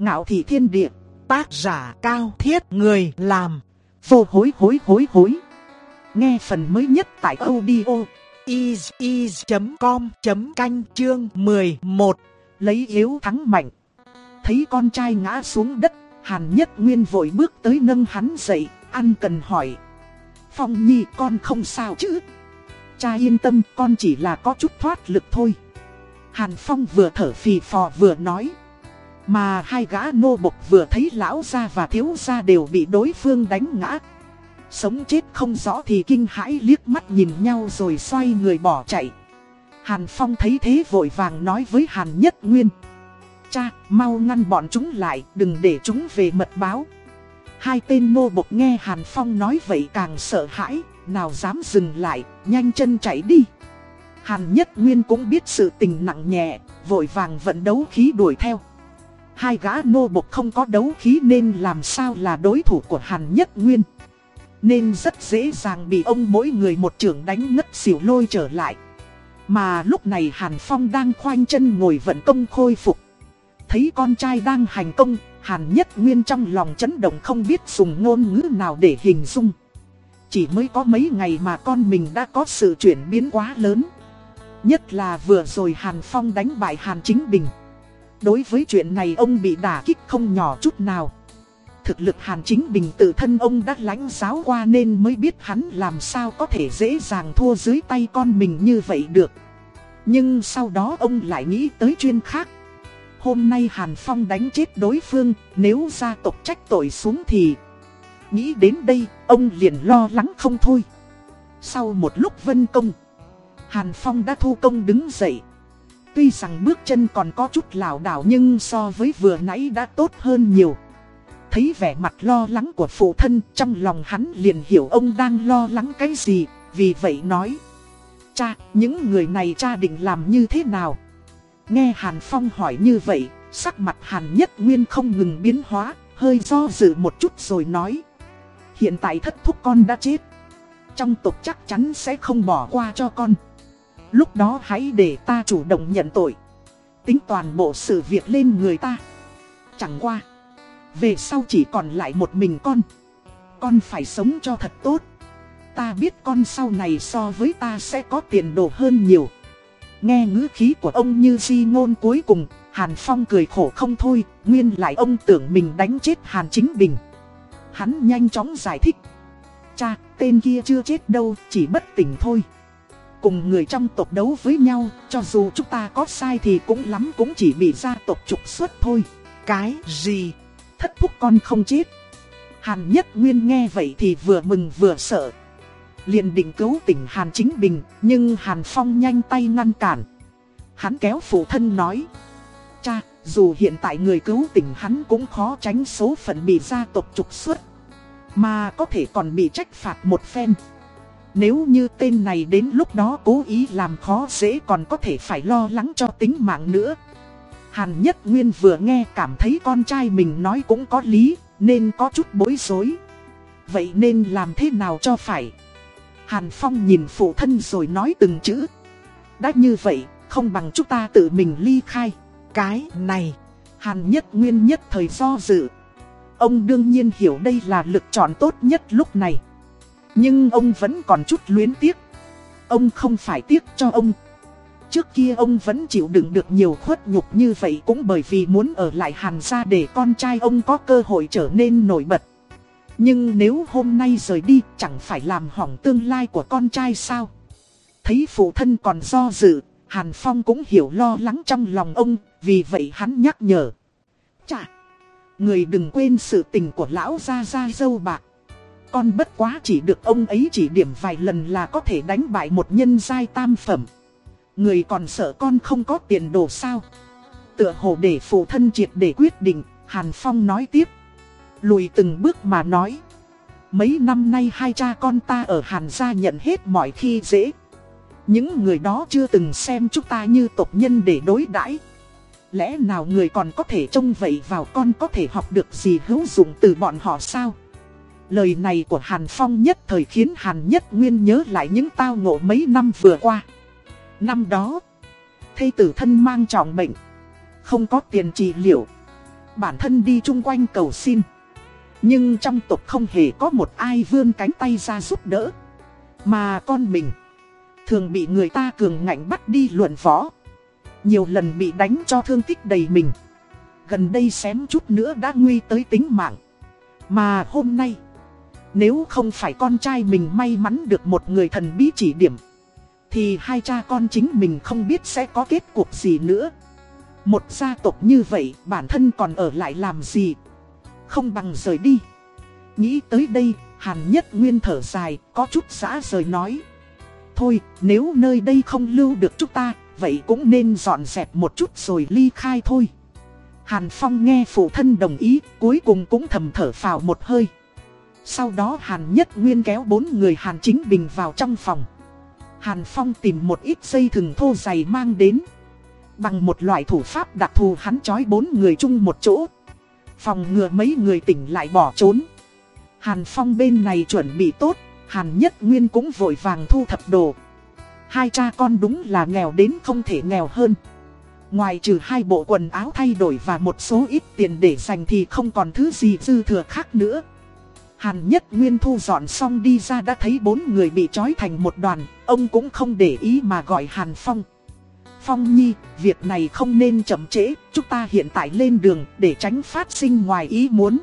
Ngạo thị thiên địa, tác giả cao thiết người làm, vô hối hối hối hối. Nghe phần mới nhất tại audio is.com.canh chương 11, lấy yếu thắng mạnh. Thấy con trai ngã xuống đất, Hàn Nhất Nguyên vội bước tới nâng hắn dậy, ăn cần hỏi. Phong Nhi con không sao chứ? Cha yên tâm con chỉ là có chút thoát lực thôi. Hàn Phong vừa thở phì phò vừa nói. Mà hai gã nô bộc vừa thấy lão gia và thiếu gia đều bị đối phương đánh ngã. Sống chết không rõ thì kinh hãi liếc mắt nhìn nhau rồi xoay người bỏ chạy. Hàn Phong thấy thế vội vàng nói với Hàn Nhất Nguyên. Cha, mau ngăn bọn chúng lại, đừng để chúng về mật báo. Hai tên nô bộc nghe Hàn Phong nói vậy càng sợ hãi, nào dám dừng lại, nhanh chân chạy đi. Hàn Nhất Nguyên cũng biết sự tình nặng nhẹ, vội vàng vận đấu khí đuổi theo. Hai gã nô bộc không có đấu khí nên làm sao là đối thủ của Hàn Nhất Nguyên. Nên rất dễ dàng bị ông mỗi người một trưởng đánh ngất xỉu lôi trở lại. Mà lúc này Hàn Phong đang khoanh chân ngồi vận công khôi phục. Thấy con trai đang hành công, Hàn Nhất Nguyên trong lòng chấn động không biết dùng ngôn ngữ nào để hình dung. Chỉ mới có mấy ngày mà con mình đã có sự chuyển biến quá lớn. Nhất là vừa rồi Hàn Phong đánh bại Hàn Chính Bình. Đối với chuyện này ông bị đả kích không nhỏ chút nào. Thực lực Hàn Chính Bình tự thân ông đã lãnh giáo qua nên mới biết hắn làm sao có thể dễ dàng thua dưới tay con mình như vậy được. Nhưng sau đó ông lại nghĩ tới chuyên khác. Hôm nay Hàn Phong đánh chết đối phương, nếu gia tộc trách tội xuống thì... Nghĩ đến đây, ông liền lo lắng không thôi. Sau một lúc vân công, Hàn Phong đã thu công đứng dậy. Tuy rằng bước chân còn có chút lảo đảo nhưng so với vừa nãy đã tốt hơn nhiều. Thấy vẻ mặt lo lắng của phụ thân trong lòng hắn liền hiểu ông đang lo lắng cái gì, vì vậy nói. Cha, những người này cha định làm như thế nào? Nghe Hàn Phong hỏi như vậy, sắc mặt Hàn Nhất Nguyên không ngừng biến hóa, hơi do dự một chút rồi nói. Hiện tại thất thúc con đã chết. Trong tộc chắc chắn sẽ không bỏ qua cho con. Lúc đó hãy để ta chủ động nhận tội. Tính toàn bộ sự việc lên người ta. Chẳng qua. Về sau chỉ còn lại một mình con. Con phải sống cho thật tốt. Ta biết con sau này so với ta sẽ có tiền đồ hơn nhiều. Nghe ngữ khí của ông như di ngôn cuối cùng, Hàn Phong cười khổ không thôi, nguyên lại ông tưởng mình đánh chết Hàn Chính Bình. Hắn nhanh chóng giải thích. Cha, tên kia chưa chết đâu, chỉ bất tỉnh thôi. Cùng người trong tộc đấu với nhau, cho dù chúng ta có sai thì cũng lắm cũng chỉ bị gia tộc trục xuất thôi. Cái gì? Thất thúc con không chết. Hàn Nhất Nguyên nghe vậy thì vừa mừng vừa sợ. liền định cứu tỉnh Hàn Chính Bình, nhưng Hàn Phong nhanh tay ngăn cản. Hắn kéo phụ thân nói. Cha, dù hiện tại người cứu tỉnh hắn cũng khó tránh số phận bị gia tộc trục xuất. Mà có thể còn bị trách phạt một phen. Nếu như tên này đến lúc đó cố ý làm khó dễ còn có thể phải lo lắng cho tính mạng nữa. Hàn Nhất Nguyên vừa nghe cảm thấy con trai mình nói cũng có lý, nên có chút bối rối. Vậy nên làm thế nào cho phải? Hàn Phong nhìn phụ thân rồi nói từng chữ. Đã như vậy, không bằng chúng ta tự mình ly khai. Cái này, Hàn Nhất Nguyên nhất thời do dự. Ông đương nhiên hiểu đây là lựa chọn tốt nhất lúc này. Nhưng ông vẫn còn chút luyến tiếc. Ông không phải tiếc cho ông. Trước kia ông vẫn chịu đựng được nhiều khuất nhục như vậy cũng bởi vì muốn ở lại hàn gia để con trai ông có cơ hội trở nên nổi bật. Nhưng nếu hôm nay rời đi chẳng phải làm hỏng tương lai của con trai sao? Thấy phụ thân còn do dự, Hàn Phong cũng hiểu lo lắng trong lòng ông, vì vậy hắn nhắc nhở. Chà! Người đừng quên sự tình của lão gia gia dâu bạc. Con bất quá chỉ được ông ấy chỉ điểm vài lần là có thể đánh bại một nhân giai tam phẩm. Người còn sợ con không có tiền đồ sao. Tựa hồ để phụ thân triệt để quyết định, Hàn Phong nói tiếp. Lùi từng bước mà nói. Mấy năm nay hai cha con ta ở Hàn gia nhận hết mọi khi dễ. Những người đó chưa từng xem chúng ta như tộc nhân để đối đãi Lẽ nào người còn có thể trông vậy vào con có thể học được gì hữu dụng từ bọn họ sao? Lời này của Hàn Phong nhất thời khiến Hàn Nhất Nguyên nhớ lại những tao ngộ mấy năm vừa qua. Năm đó, thây tử thân mang trọng bệnh, không có tiền trị liệu. bản thân đi chung quanh cầu xin. Nhưng trong tộc không hề có một ai vươn cánh tay ra giúp đỡ. Mà con mình, thường bị người ta cường ngạnh bắt đi luận võ. Nhiều lần bị đánh cho thương tích đầy mình. Gần đây xém chút nữa đã nguy tới tính mạng. Mà hôm nay, nếu không phải con trai mình may mắn được một người thần bí chỉ điểm, thì hai cha con chính mình không biết sẽ có kết cuộc gì nữa. Một gia tộc như vậy bản thân còn ở lại làm gì? Không bằng rời đi. Nghĩ tới đây, Hàn Nhất Nguyên thở dài, có chút xã rời nói. Thôi, nếu nơi đây không lưu được chúng ta, vậy cũng nên dọn dẹp một chút rồi ly khai thôi. Hàn Phong nghe phụ thân đồng ý, cuối cùng cũng thầm thở phào một hơi. Sau đó Hàn Nhất Nguyên kéo bốn người Hàn Chính Bình vào trong phòng. Hàn Phong tìm một ít dây thừng thô dày mang đến. Bằng một loại thủ pháp đặc thù hắn trói bốn người chung một chỗ. Phòng ngừa mấy người tỉnh lại bỏ trốn. Hàn Phong bên này chuẩn bị tốt, Hàn Nhất Nguyên cũng vội vàng thu thập đồ. Hai cha con đúng là nghèo đến không thể nghèo hơn. Ngoài trừ hai bộ quần áo thay đổi và một số ít tiền để dành thì không còn thứ gì dư thừa khác nữa. Hàn Nhất Nguyên thu dọn xong đi ra đã thấy bốn người bị trói thành một đoàn, ông cũng không để ý mà gọi Hàn Phong. Phong Nhi, việc này không nên chậm trễ, chúng ta hiện tại lên đường để tránh phát sinh ngoài ý muốn.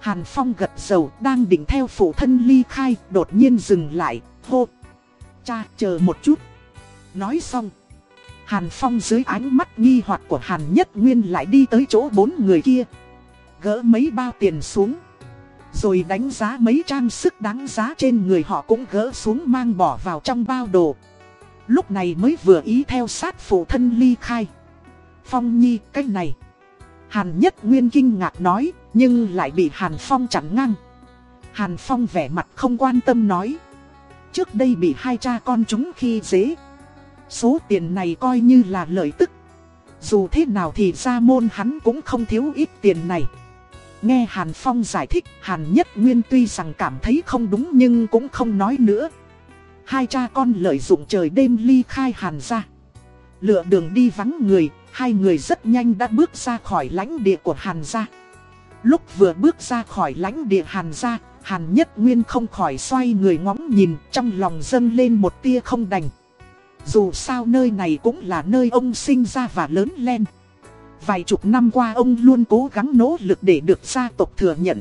Hàn Phong gật dầu đang định theo phụ thân ly khai, đột nhiên dừng lại, hô. Cha, chờ một chút. Nói xong. Hàn Phong dưới ánh mắt nghi hoặc của Hàn Nhất Nguyên lại đi tới chỗ bốn người kia. Gỡ mấy bao tiền xuống. Rồi đánh giá mấy trang sức đáng giá trên người họ cũng gỡ xuống mang bỏ vào trong bao đồ. Lúc này mới vừa ý theo sát phụ thân ly khai. Phong Nhi, cách này. Hàn Nhất Nguyên kinh ngạc nói, nhưng lại bị Hàn Phong chặn ngang. Hàn Phong vẻ mặt không quan tâm nói. Trước đây bị hai cha con chúng khi dễ. Số tiền này coi như là lợi tức. Dù thế nào thì ra môn hắn cũng không thiếu ít tiền này. Nghe Hàn Phong giải thích, Hàn Nhất Nguyên tuy rằng cảm thấy không đúng nhưng cũng không nói nữa. Hai cha con lợi dụng trời đêm ly khai Hàn ra. Lựa đường đi vắng người, hai người rất nhanh đã bước ra khỏi lãnh địa của Hàn gia. Lúc vừa bước ra khỏi lãnh địa Hàn gia, Hàn Nhất Nguyên không khỏi xoay người ngóng nhìn, trong lòng dâng lên một tia không đành. Dù sao nơi này cũng là nơi ông sinh ra và lớn lên. Vài chục năm qua ông luôn cố gắng nỗ lực để được gia tộc thừa nhận.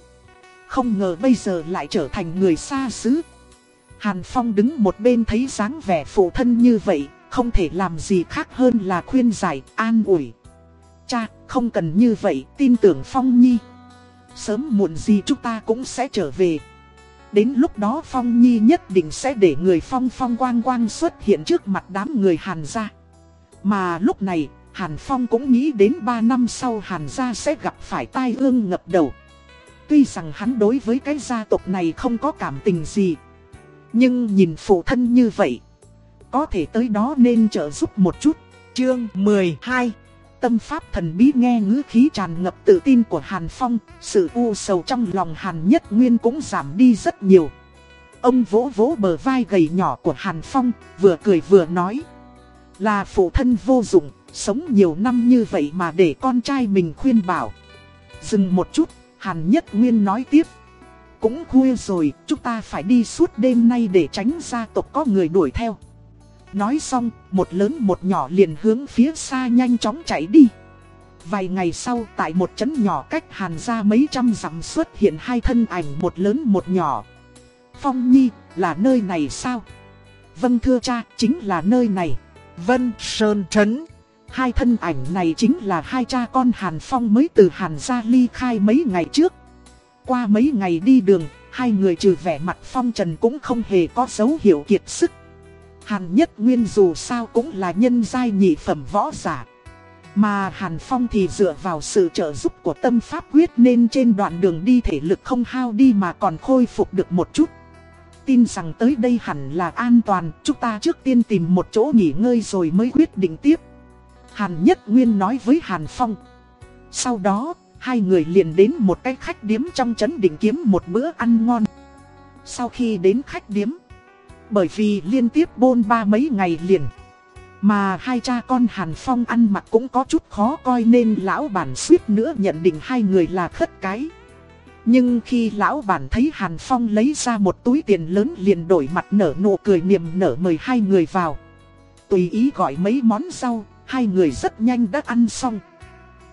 Không ngờ bây giờ lại trở thành người xa xứ. Hàn Phong đứng một bên thấy dáng vẻ phụ thân như vậy, không thể làm gì khác hơn là khuyên giải, an ủi. Cha, không cần như vậy, tin tưởng Phong Nhi. Sớm muộn gì chúng ta cũng sẽ trở về. Đến lúc đó Phong Nhi nhất định sẽ để người Phong Phong Quang Quang xuất hiện trước mặt đám người Hàn gia. Mà lúc này, Hàn Phong cũng nghĩ đến 3 năm sau Hàn gia sẽ gặp phải tai ương ngập đầu. Tuy rằng hắn đối với cái gia tộc này không có cảm tình gì. Nhưng nhìn phụ thân như vậy, có thể tới đó nên trợ giúp một chút. Chương 12 Tâm pháp thần bí nghe ngữ khí tràn ngập tự tin của Hàn Phong, sự u sầu trong lòng Hàn Nhất Nguyên cũng giảm đi rất nhiều. Ông vỗ vỗ bờ vai gầy nhỏ của Hàn Phong, vừa cười vừa nói. Là phụ thân vô dụng, sống nhiều năm như vậy mà để con trai mình khuyên bảo. Dừng một chút, Hàn Nhất Nguyên nói tiếp. Cũng khuya rồi, chúng ta phải đi suốt đêm nay để tránh gia tộc có người đuổi theo. Nói xong, một lớn một nhỏ liền hướng phía xa nhanh chóng chạy đi. Vài ngày sau, tại một trấn nhỏ cách hàn ra mấy trăm dặm xuất hiện hai thân ảnh một lớn một nhỏ. Phong Nhi, là nơi này sao? Vâng thưa cha, chính là nơi này. Vân Sơn Trấn. Hai thân ảnh này chính là hai cha con Hàn Phong mới từ Hàn gia ly khai mấy ngày trước. Qua mấy ngày đi đường, hai người trừ vẻ mặt Phong Trần cũng không hề có dấu hiệu kiệt sức. Hàn Nhất Nguyên dù sao cũng là nhân giai nhị phẩm võ giả. Mà Hàn Phong thì dựa vào sự trợ giúp của tâm pháp quyết nên trên đoạn đường đi thể lực không hao đi mà còn khôi phục được một chút. Tin rằng tới đây hẳn là an toàn, chúng ta trước tiên tìm một chỗ nghỉ ngơi rồi mới quyết định tiếp. Hàn Nhất Nguyên nói với Hàn Phong. Sau đó, hai người liền đến một cái khách điếm trong trấn định kiếm một bữa ăn ngon. Sau khi đến khách điếm, bởi vì liên tiếp bôn ba mấy ngày liền Mà hai cha con Hàn Phong ăn mặc cũng có chút khó coi nên lão bản suýt nữa nhận định hai người là khất cái. Nhưng khi lão bản thấy Hàn Phong lấy ra một túi tiền lớn liền đổi mặt nở nụ cười niềm nở mời hai người vào. Tùy ý gọi mấy món rau, hai người rất nhanh đã ăn xong.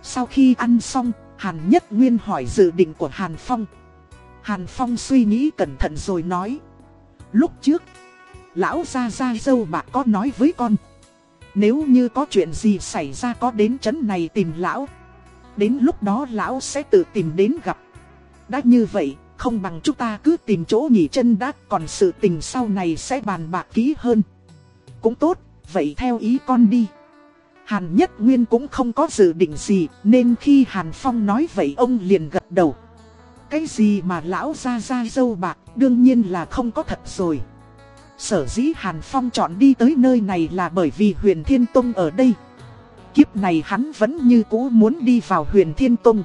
Sau khi ăn xong, Hàn Nhất Nguyên hỏi dự định của Hàn Phong. Hàn Phong suy nghĩ cẩn thận rồi nói. Lúc trước, lão gia gia dâu bạc có nói với con. Nếu như có chuyện gì xảy ra có đến chấn này tìm lão. Đến lúc đó lão sẽ tự tìm đến gặp. Đã như vậy, không bằng chúng ta cứ tìm chỗ nghỉ chân đã còn sự tình sau này sẽ bàn bạc kỹ hơn. Cũng tốt, vậy theo ý con đi. Hàn Nhất Nguyên cũng không có dự định gì, nên khi Hàn Phong nói vậy ông liền gật đầu. Cái gì mà lão ra ra dâu bạc, đương nhiên là không có thật rồi. Sở dĩ Hàn Phong chọn đi tới nơi này là bởi vì huyền Thiên Tông ở đây. Kiếp này hắn vẫn như cũ muốn đi vào huyền Thiên Tông.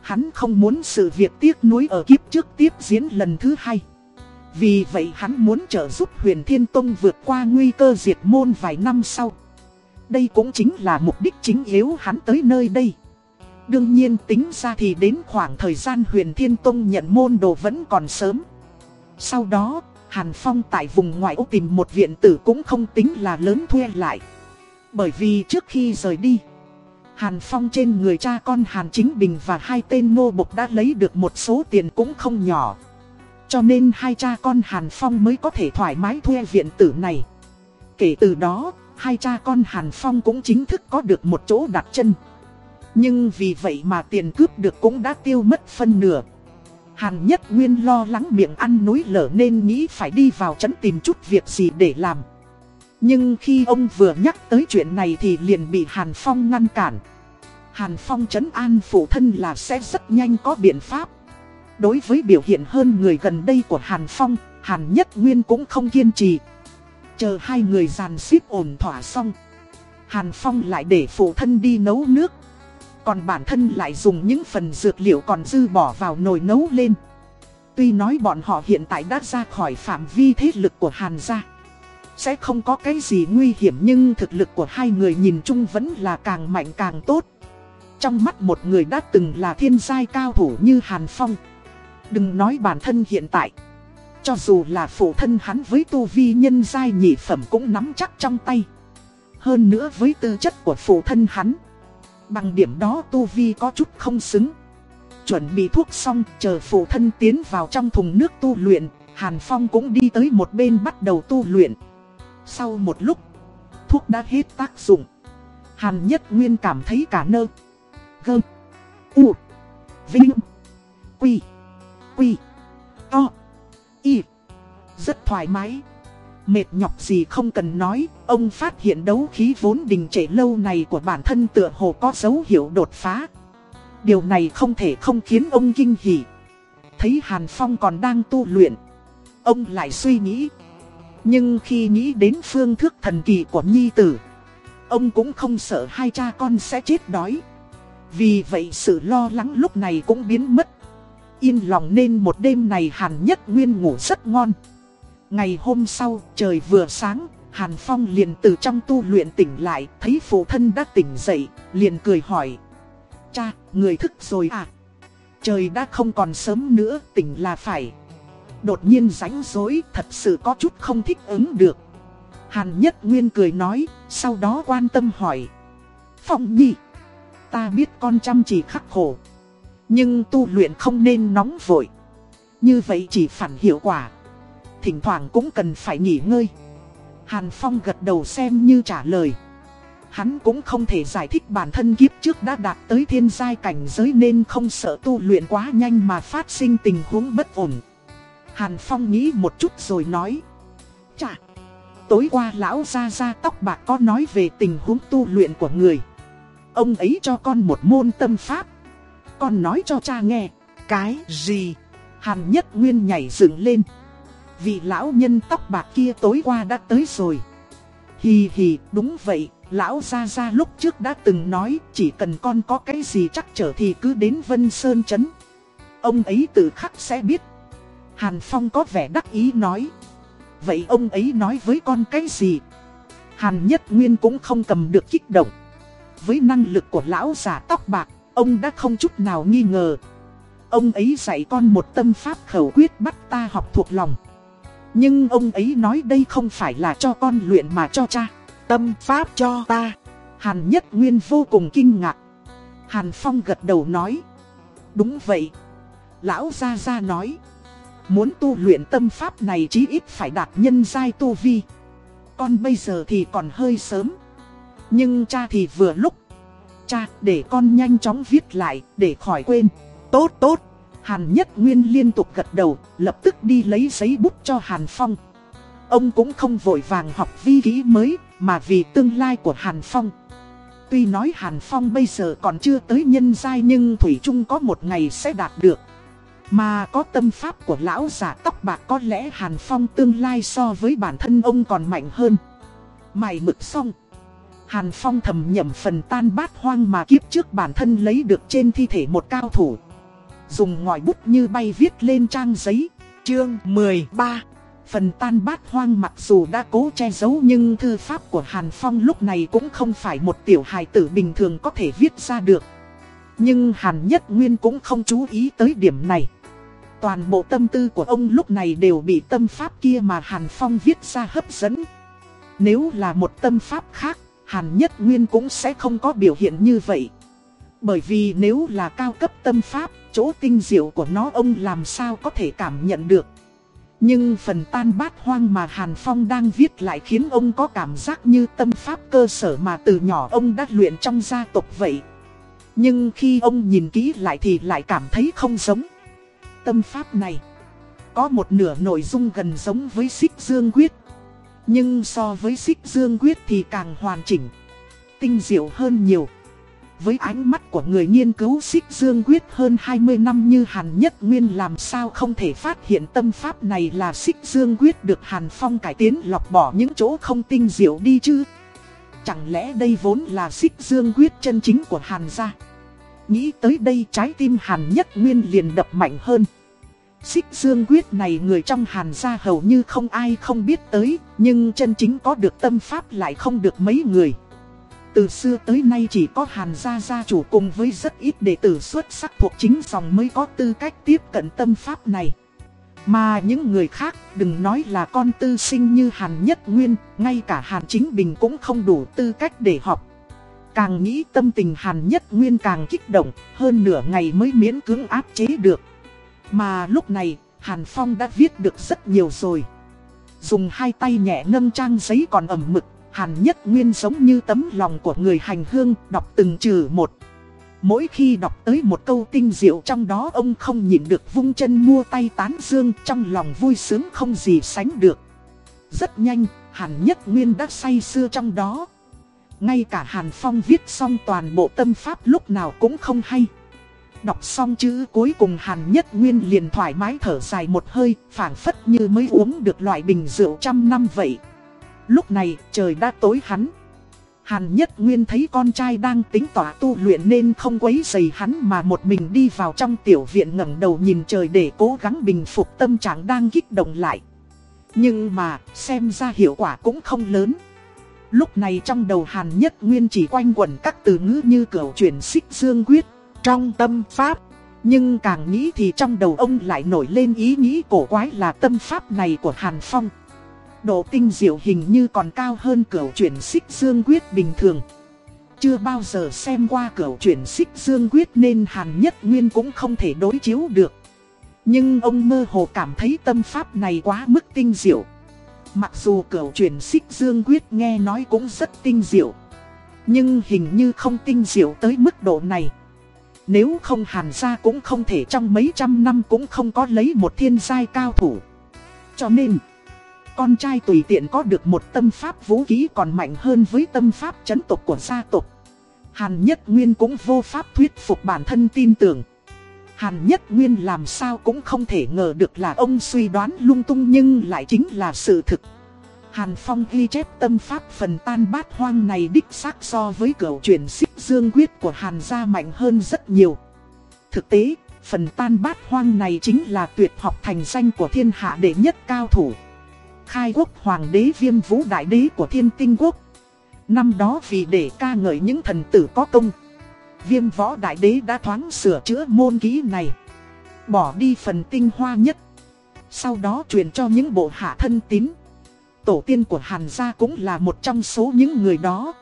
Hắn không muốn sự việc tiếc nuối ở kiếp trước tiếp diễn lần thứ hai. Vì vậy hắn muốn trợ giúp huyền Thiên Tông vượt qua nguy cơ diệt môn vài năm sau. Đây cũng chính là mục đích chính yếu hắn tới nơi đây. Đương nhiên tính ra thì đến khoảng thời gian huyền Thiên Tông nhận môn đồ vẫn còn sớm. Sau đó, Hàn Phong tại vùng ngoại ô tìm một viện tử cũng không tính là lớn thuê lại. Bởi vì trước khi rời đi, Hàn Phong trên người cha con Hàn Chính Bình và hai tên nô bộc đã lấy được một số tiền cũng không nhỏ. Cho nên hai cha con Hàn Phong mới có thể thoải mái thuê viện tử này. Kể từ đó, hai cha con Hàn Phong cũng chính thức có được một chỗ đặt chân. Nhưng vì vậy mà tiền cướp được cũng đã tiêu mất phân nửa. Hàn Nhất Nguyên lo lắng miệng ăn núi lở nên nghĩ phải đi vào trấn tìm chút việc gì để làm. Nhưng khi ông vừa nhắc tới chuyện này thì liền bị Hàn Phong ngăn cản. Hàn Phong trấn an phụ thân là sẽ rất nhanh có biện pháp. Đối với biểu hiện hơn người gần đây của Hàn Phong, Hàn Nhất Nguyên cũng không kiên trì. Chờ hai người dàn xếp ổn thỏa xong. Hàn Phong lại để phụ thân đi nấu nước. Còn bản thân lại dùng những phần dược liệu còn dư bỏ vào nồi nấu lên. Tuy nói bọn họ hiện tại đã ra khỏi phạm vi thế lực của Hàn gia. Sẽ không có cái gì nguy hiểm nhưng thực lực của hai người nhìn chung vẫn là càng mạnh càng tốt. Trong mắt một người đã từng là thiên giai cao thủ như Hàn Phong. Đừng nói bản thân hiện tại. Cho dù là phụ thân hắn với tu vi nhân giai nhị phẩm cũng nắm chắc trong tay. Hơn nữa với tư chất của phụ thân hắn. Bằng điểm đó tu vi có chút không xứng. Chuẩn bị thuốc xong chờ phụ thân tiến vào trong thùng nước tu luyện. Hàn Phong cũng đi tới một bên bắt đầu tu luyện. Sau một lúc, thuốc đã hết tác dụng. Hàn Nhất Nguyên cảm thấy cả nơ. Gơ. U. Vinh. Quy. Quy. To. Y. Rất thoải mái. Mệt nhọc gì không cần nói, ông phát hiện đấu khí vốn đình trệ lâu này của bản thân tựa hồ có dấu hiệu đột phá. Điều này không thể không khiến ông kinh hỉ. Thấy Hàn Phong còn đang tu luyện. Ông lại suy nghĩ. Nhưng khi nghĩ đến phương thức thần kỳ của Nhi Tử, ông cũng không sợ hai cha con sẽ chết đói. Vì vậy sự lo lắng lúc này cũng biến mất. Yên lòng nên một đêm này Hàn Nhất Nguyên ngủ rất ngon. Ngày hôm sau, trời vừa sáng, Hàn Phong liền từ trong tu luyện tỉnh lại, thấy phụ thân đã tỉnh dậy, liền cười hỏi. Cha, người thức rồi à? Trời đã không còn sớm nữa, tỉnh là phải. Đột nhiên rảnh rối, thật sự có chút không thích ứng được. Hàn Nhất Nguyên cười nói, sau đó quan tâm hỏi. Phong Nhi, ta biết con chăm chỉ khắc khổ. Nhưng tu luyện không nên nóng vội. Như vậy chỉ phản hiệu quả. Thỉnh thoảng cũng cần phải nghỉ ngơi. Hàn Phong gật đầu xem như trả lời. Hắn cũng không thể giải thích bản thân kiếp trước đã đạt tới thiên giai cảnh giới nên không sợ tu luyện quá nhanh mà phát sinh tình huống bất ổn. Hàn Phong nghĩ một chút rồi nói. Chà, tối qua lão ra ra tóc bạc có nói về tình huống tu luyện của người. Ông ấy cho con một môn tâm pháp. Con nói cho cha nghe. Cái gì? Hàn Nhất Nguyên nhảy dựng lên. Vị lão nhân tóc bạc kia tối qua đã tới rồi. Hì hì, đúng vậy, lão Gia Gia lúc trước đã từng nói chỉ cần con có cái gì chắc trở thì cứ đến Vân Sơn Trấn. Ông ấy tự khắc sẽ biết. Hàn Phong có vẻ đắc ý nói. Vậy ông ấy nói với con cái gì? Hàn Nhất Nguyên cũng không cầm được kích động. Với năng lực của lão giả tóc bạc, ông đã không chút nào nghi ngờ. Ông ấy dạy con một tâm pháp khẩu quyết bắt ta học thuộc lòng. Nhưng ông ấy nói đây không phải là cho con luyện mà cho cha. Tâm pháp cho ta. Hàn Nhất Nguyên vô cùng kinh ngạc. Hàn Phong gật đầu nói. Đúng vậy. Lão Gia Gia nói. Muốn tu luyện tâm pháp này chí ít phải đạt nhân giai tu vi. Con bây giờ thì còn hơi sớm. Nhưng cha thì vừa lúc. Cha, để con nhanh chóng viết lại, để khỏi quên. Tốt tốt. Hàn Nhất Nguyên liên tục gật đầu, lập tức đi lấy giấy bút cho Hàn Phong. Ông cũng không vội vàng học vi kỹ mới, mà vì tương lai của Hàn Phong. Tuy nói Hàn Phong bây giờ còn chưa tới nhân giai nhưng Thủy Trung có một ngày sẽ đạt được. Mà có tâm pháp của lão giả tóc bạc có lẽ Hàn Phong tương lai so với bản thân ông còn mạnh hơn. Mày mực xong. Hàn Phong thầm nhầm phần tan bát hoang mà kiếp trước bản thân lấy được trên thi thể một cao thủ. Dùng ngòi bút như bay viết lên trang giấy. Chương 13 Phần tan bát hoang mặc dù đã cố che giấu nhưng thư pháp của Hàn Phong lúc này cũng không phải một tiểu hài tử bình thường có thể viết ra được. Nhưng Hàn Nhất Nguyên cũng không chú ý tới điểm này. Toàn bộ tâm tư của ông lúc này đều bị tâm pháp kia mà Hàn Phong viết ra hấp dẫn. Nếu là một tâm pháp khác, Hàn Nhất Nguyên cũng sẽ không có biểu hiện như vậy. Bởi vì nếu là cao cấp tâm pháp, chỗ tinh diệu của nó ông làm sao có thể cảm nhận được. Nhưng phần tan bát hoang mà Hàn Phong đang viết lại khiến ông có cảm giác như tâm pháp cơ sở mà từ nhỏ ông đã luyện trong gia tộc vậy. Nhưng khi ông nhìn kỹ lại thì lại cảm thấy không giống. Tâm pháp này có một nửa nội dung gần giống với xích dương quyết. Nhưng so với xích dương quyết thì càng hoàn chỉnh, tinh diệu hơn nhiều. Với ánh mắt của người nghiên cứu xích dương quyết hơn 20 năm như Hàn Nhất Nguyên làm sao không thể phát hiện tâm pháp này là xích dương quyết được Hàn Phong cải tiến lọc bỏ những chỗ không tinh diệu đi chứ. Chẳng lẽ đây vốn là xích dương quyết chân chính của Hàn gia? Nghĩ tới đây trái tim Hàn Nhất Nguyên liền đập mạnh hơn. Xích dương quyết này người trong Hàn gia hầu như không ai không biết tới, nhưng chân chính có được tâm pháp lại không được mấy người. Từ xưa tới nay chỉ có Hàn gia gia chủ cùng với rất ít đệ tử xuất sắc thuộc chính dòng mới có tư cách tiếp cận tâm pháp này. Mà những người khác đừng nói là con tư sinh như Hàn Nhất Nguyên, ngay cả Hàn Chính Bình cũng không đủ tư cách để học. Càng nghĩ tâm tình Hàn Nhất Nguyên càng kích động, hơn nửa ngày mới miễn cưỡng áp chế được. Mà lúc này, Hàn Phong đã viết được rất nhiều rồi. Dùng hai tay nhẹ nâng trang giấy còn ẩm mực, Hàn Nhất Nguyên giống như tấm lòng của người hành hương, đọc từng chữ một. Mỗi khi đọc tới một câu tinh diệu trong đó ông không nhịn được vung chân mua tay tán dương trong lòng vui sướng không gì sánh được. Rất nhanh, Hàn Nhất Nguyên đã say sưa trong đó. Ngay cả Hàn Phong viết xong toàn bộ tâm pháp lúc nào cũng không hay. Đọc xong chữ cuối cùng Hàn Nhất Nguyên liền thoải mái thở dài một hơi, phảng phất như mới uống được loại bình rượu trăm năm vậy. Lúc này trời đã tối hắn. Hàn Nhất Nguyên thấy con trai đang tính tỏa tu luyện nên không quấy dày hắn mà một mình đi vào trong tiểu viện ngẩng đầu nhìn trời để cố gắng bình phục tâm trạng đang kích động lại. Nhưng mà xem ra hiệu quả cũng không lớn. Lúc này trong đầu Hàn Nhất Nguyên chỉ quanh quẩn các từ ngữ như cửu chuyển xích dương quyết, trong tâm pháp. Nhưng càng nghĩ thì trong đầu ông lại nổi lên ý nghĩ cổ quái là tâm pháp này của Hàn Phong. Độ tinh diệu hình như còn cao hơn cửu chuyển xích dương quyết bình thường. Chưa bao giờ xem qua cửu chuyển xích dương quyết nên Hàn Nhất Nguyên cũng không thể đối chiếu được. Nhưng ông mơ hồ cảm thấy tâm pháp này quá mức tinh diệu. Mặc dù cửu chuyển xích dương quyết nghe nói cũng rất tinh diệu. Nhưng hình như không tinh diệu tới mức độ này. Nếu không hàn gia cũng không thể trong mấy trăm năm cũng không có lấy một thiên giai cao thủ. Cho nên, con trai tùy tiện có được một tâm pháp vũ khí còn mạnh hơn với tâm pháp chấn tộc của gia tộc. Hàn Nhất Nguyên cũng vô pháp thuyết phục bản thân tin tưởng. Hàn Nhất Nguyên làm sao cũng không thể ngờ được là ông suy đoán lung tung nhưng lại chính là sự thực. Hàn Phong ghi chép tâm pháp phần tan bát hoang này đích xác so với cửu chuyển xích dương quyết của Hàn gia mạnh hơn rất nhiều. Thực tế, phần tan bát hoang này chính là tuyệt học thành danh của thiên hạ đệ nhất cao thủ. Khai quốc hoàng đế viêm vũ đại đế của thiên tinh quốc, Năm đó vì để ca ngợi những thần tử có công Viêm võ đại đế đã thoáng sửa chữa môn ký này Bỏ đi phần tinh hoa nhất Sau đó truyền cho những bộ hạ thân tín Tổ tiên của Hàn gia cũng là một trong số những người đó.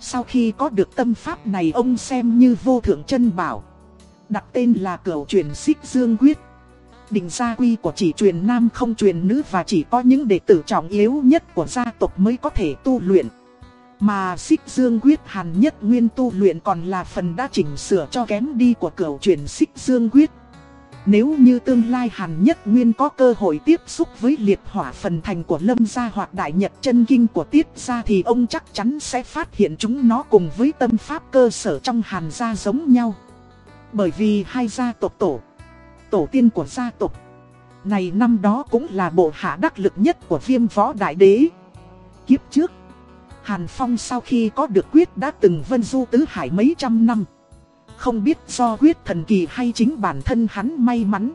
Sau khi có được tâm pháp này, ông xem như vô thượng chân bảo. Đặt tên là cửu truyền xích dương quyết. Định gia quy của chỉ truyền nam không truyền nữ và chỉ có những đệ tử trọng yếu nhất của gia tộc mới có thể tu luyện. Mà xích dương quyết hàn nhất nguyên tu luyện còn là phần đã chỉnh sửa cho kém đi của cửu truyền xích dương quyết nếu như tương lai Hàn Nhất Nguyên có cơ hội tiếp xúc với liệt hỏa phần thành của Lâm Gia hoặc Đại Nhật chân Kinh của Tiết Gia thì ông chắc chắn sẽ phát hiện chúng nó cùng với tâm pháp cơ sở trong Hàn Gia giống nhau. Bởi vì hai gia tộc tổ, tổ tiên của gia tộc, này năm đó cũng là bộ hạ đắc lực nhất của viêm võ đại đế. Kiếp trước, Hàn Phong sau khi có được quyết đã từng vân du tứ hải mấy trăm năm. Không biết do huyết thần kỳ hay chính bản thân hắn may mắn.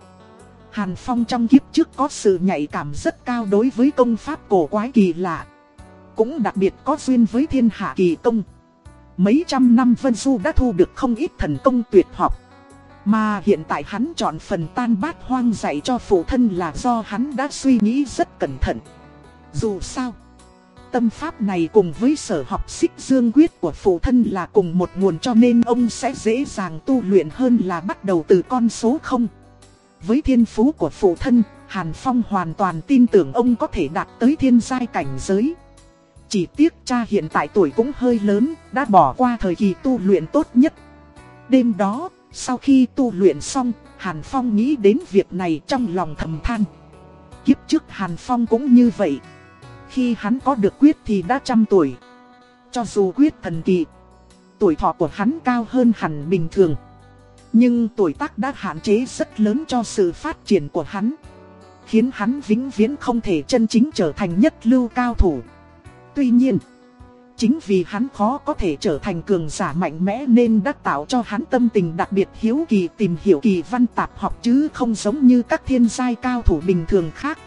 Hàn Phong trong kiếp trước có sự nhạy cảm rất cao đối với công pháp cổ quái kỳ lạ. Cũng đặc biệt có duyên với thiên hạ kỳ công. Mấy trăm năm Vân Du đã thu được không ít thần công tuyệt học. Mà hiện tại hắn chọn phần tan bát hoang dạy cho phụ thân là do hắn đã suy nghĩ rất cẩn thận. Dù sao tâm pháp này cùng với sở học xích dương quyết của phụ thân là cùng một nguồn cho nên ông sẽ dễ dàng tu luyện hơn là bắt đầu từ con số 0. Với thiên phú của phụ thân, Hàn Phong hoàn toàn tin tưởng ông có thể đạt tới thiên giai cảnh giới. Chỉ tiếc cha hiện tại tuổi cũng hơi lớn, đã bỏ qua thời kỳ tu luyện tốt nhất. Đêm đó, sau khi tu luyện xong, Hàn Phong nghĩ đến việc này trong lòng thầm than. Kiếp trước Hàn Phong cũng như vậy, khi hắn có được quyết thì đã trăm tuổi. Cho dù quyết thần kỳ, tuổi thọ của hắn cao hơn hẳn bình thường. Nhưng tuổi tác đã hạn chế rất lớn cho sự phát triển của hắn. Khiến hắn vĩnh viễn không thể chân chính trở thành nhất lưu cao thủ. Tuy nhiên, chính vì hắn khó có thể trở thành cường giả mạnh mẽ nên đã tạo cho hắn tâm tình đặc biệt hiếu kỳ tìm hiểu kỳ văn tạp học chứ không giống như các thiên giai cao thủ bình thường khác.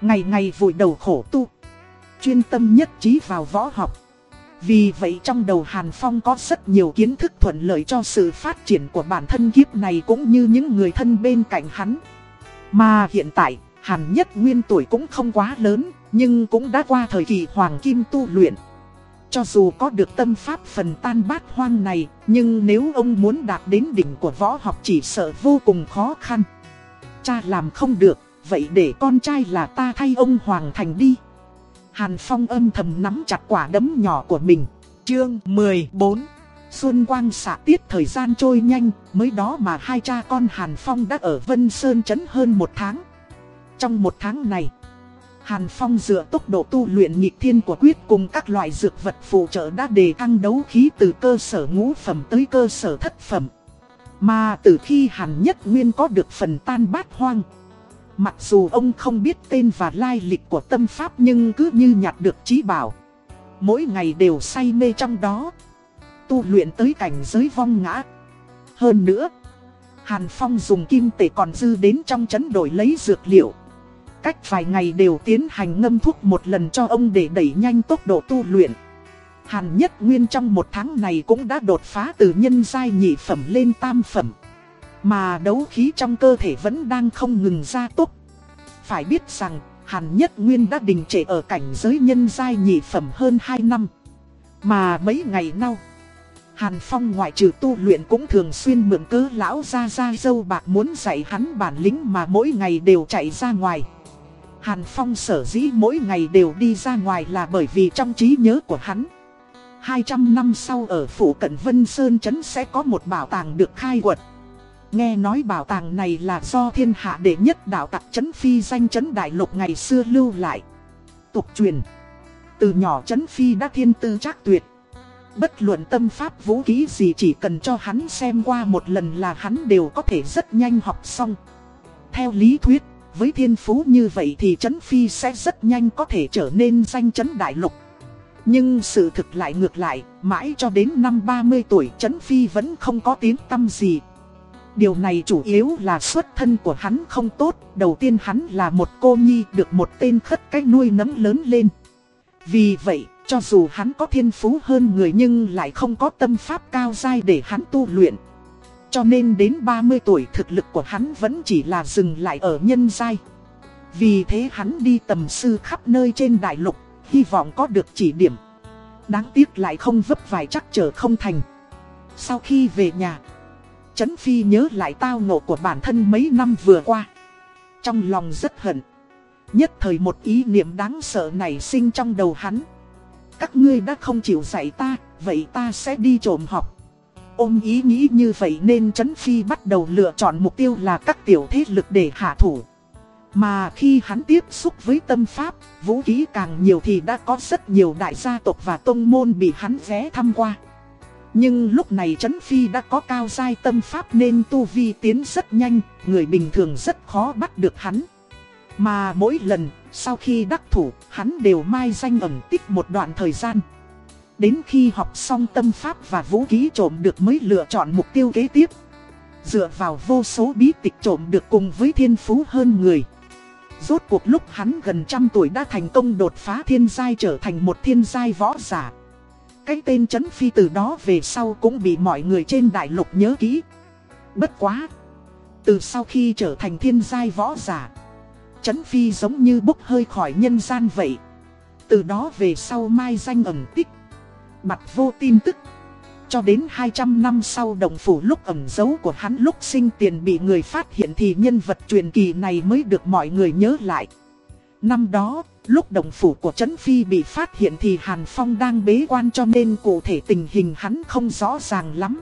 Ngày ngày vùi đầu khổ tu chuyên tâm nhất trí vào võ học. Vì vậy trong đầu Hàn Phong có rất nhiều kiến thức thuận lợi cho sự phát triển của bản thân kiếp này cũng như những người thân bên cạnh hắn. Mà hiện tại, Hàn Nhất Nguyên tuổi cũng không quá lớn, nhưng cũng đã qua thời kỳ hoàng kim tu luyện. Cho dù có được tâm pháp phần tan bát hoang này, nhưng nếu ông muốn đạt đến đỉnh của võ học chỉ sợ vô cùng khó khăn. Cha làm không được, vậy để con trai là ta thay ông Hoàng Thành đi. Hàn Phong âm thầm nắm chặt quả đấm nhỏ của mình. Chương 14 Xuân quang xạ tiết thời gian trôi nhanh, mới đó mà hai cha con Hàn Phong đã ở Vân Sơn Trấn hơn một tháng. Trong một tháng này, Hàn Phong dựa tốc độ tu luyện nghịch thiên của quyết cùng các loại dược vật phụ trợ đã đề thăng đấu khí từ cơ sở ngũ phẩm tới cơ sở thất phẩm. Mà từ khi Hàn Nhất Nguyên có được phần tan bát hoang, Mặc dù ông không biết tên và lai lịch của tâm pháp nhưng cứ như nhặt được trí bảo. Mỗi ngày đều say mê trong đó. Tu luyện tới cảnh giới vong ngã. Hơn nữa, Hàn Phong dùng kim tể còn dư đến trong chấn đổi lấy dược liệu. Cách vài ngày đều tiến hành ngâm thuốc một lần cho ông để đẩy nhanh tốc độ tu luyện. Hàn Nhất Nguyên trong một tháng này cũng đã đột phá từ nhân giai nhị phẩm lên tam phẩm. Mà đấu khí trong cơ thể vẫn đang không ngừng ra tốc. Phải biết rằng, Hàn Nhất Nguyên đã đình trệ ở cảnh giới nhân giai nhị phẩm hơn 2 năm. Mà mấy ngày sau, Hàn Phong ngoại trừ tu luyện cũng thường xuyên mượn cớ lão ra ra dâu bạc muốn dạy hắn bản lĩnh mà mỗi ngày đều chạy ra ngoài. Hàn Phong sở dĩ mỗi ngày đều đi ra ngoài là bởi vì trong trí nhớ của hắn. 200 năm sau ở phủ cận Vân Sơn Trấn sẽ có một bảo tàng được khai quật. Nghe nói bảo tàng này là do thiên hạ đệ nhất đạo tặc chấn phi danh chấn đại lục ngày xưa lưu lại. Tục truyền. Từ nhỏ chấn phi đã thiên tư chắc tuyệt. Bất luận tâm pháp vũ khí gì chỉ cần cho hắn xem qua một lần là hắn đều có thể rất nhanh học xong. Theo lý thuyết, với thiên phú như vậy thì chấn phi sẽ rất nhanh có thể trở nên danh chấn đại lục. Nhưng sự thực lại ngược lại, mãi cho đến năm 30 tuổi chấn phi vẫn không có tiếng tâm gì. Điều này chủ yếu là xuất thân của hắn không tốt, đầu tiên hắn là một cô nhi được một tên khất cách nuôi nấm lớn lên. Vì vậy, Cho dù hắn có thiên phú hơn người nhưng lại không có tâm pháp cao dai để hắn tu luyện. Cho nên đến 30 tuổi thực lực của hắn vẫn chỉ là dừng lại ở nhân giai. Vì thế hắn đi tầm sư khắp nơi trên đại lục, hy vọng có được chỉ điểm. Đáng tiếc lại không vấp vài chắc trở không thành. Sau khi về nhà, Trấn Phi nhớ lại tao ngộ của bản thân mấy năm vừa qua. Trong lòng rất hận. Nhất thời một ý niệm đáng sợ này sinh trong đầu hắn. Các ngươi đã không chịu dạy ta, vậy ta sẽ đi trộm học. Ôm ý nghĩ như vậy nên Trấn Phi bắt đầu lựa chọn mục tiêu là các tiểu thế lực để hạ thủ. Mà khi hắn tiếp xúc với tâm pháp, vũ khí càng nhiều thì đã có rất nhiều đại gia tộc và tông môn bị hắn ghé thăm qua. Nhưng lúc này Trấn Phi đã có cao giai tâm pháp nên tu vi tiến rất nhanh, người bình thường rất khó bắt được hắn. Mà mỗi lần, sau khi đắc thủ, hắn đều mai danh ẩn tích một đoạn thời gian. Đến khi học xong tâm pháp và vũ khí trộm được mới lựa chọn mục tiêu kế tiếp. Dựa vào vô số bí tịch trộm được cùng với thiên phú hơn người. Rốt cuộc lúc hắn gần trăm tuổi đã thành công đột phá thiên giai trở thành một thiên giai võ giả. Cái tên Trấn Phi từ đó về sau cũng bị mọi người trên đại lục nhớ kỹ. Bất quá. Từ sau khi trở thành thiên giai võ giả. Trấn Phi giống như bốc hơi khỏi nhân gian vậy. Từ đó về sau mai danh ẩn tích. Mặt vô tin tức. Cho đến 200 năm sau đồng phủ lúc ẩn dấu của hắn lúc sinh tiền bị người phát hiện thì nhân vật truyền kỳ này mới được mọi người nhớ lại. Năm đó, lúc đồng phủ của Trấn Phi bị phát hiện thì Hàn Phong đang bế quan cho nên cụ thể tình hình hắn không rõ ràng lắm.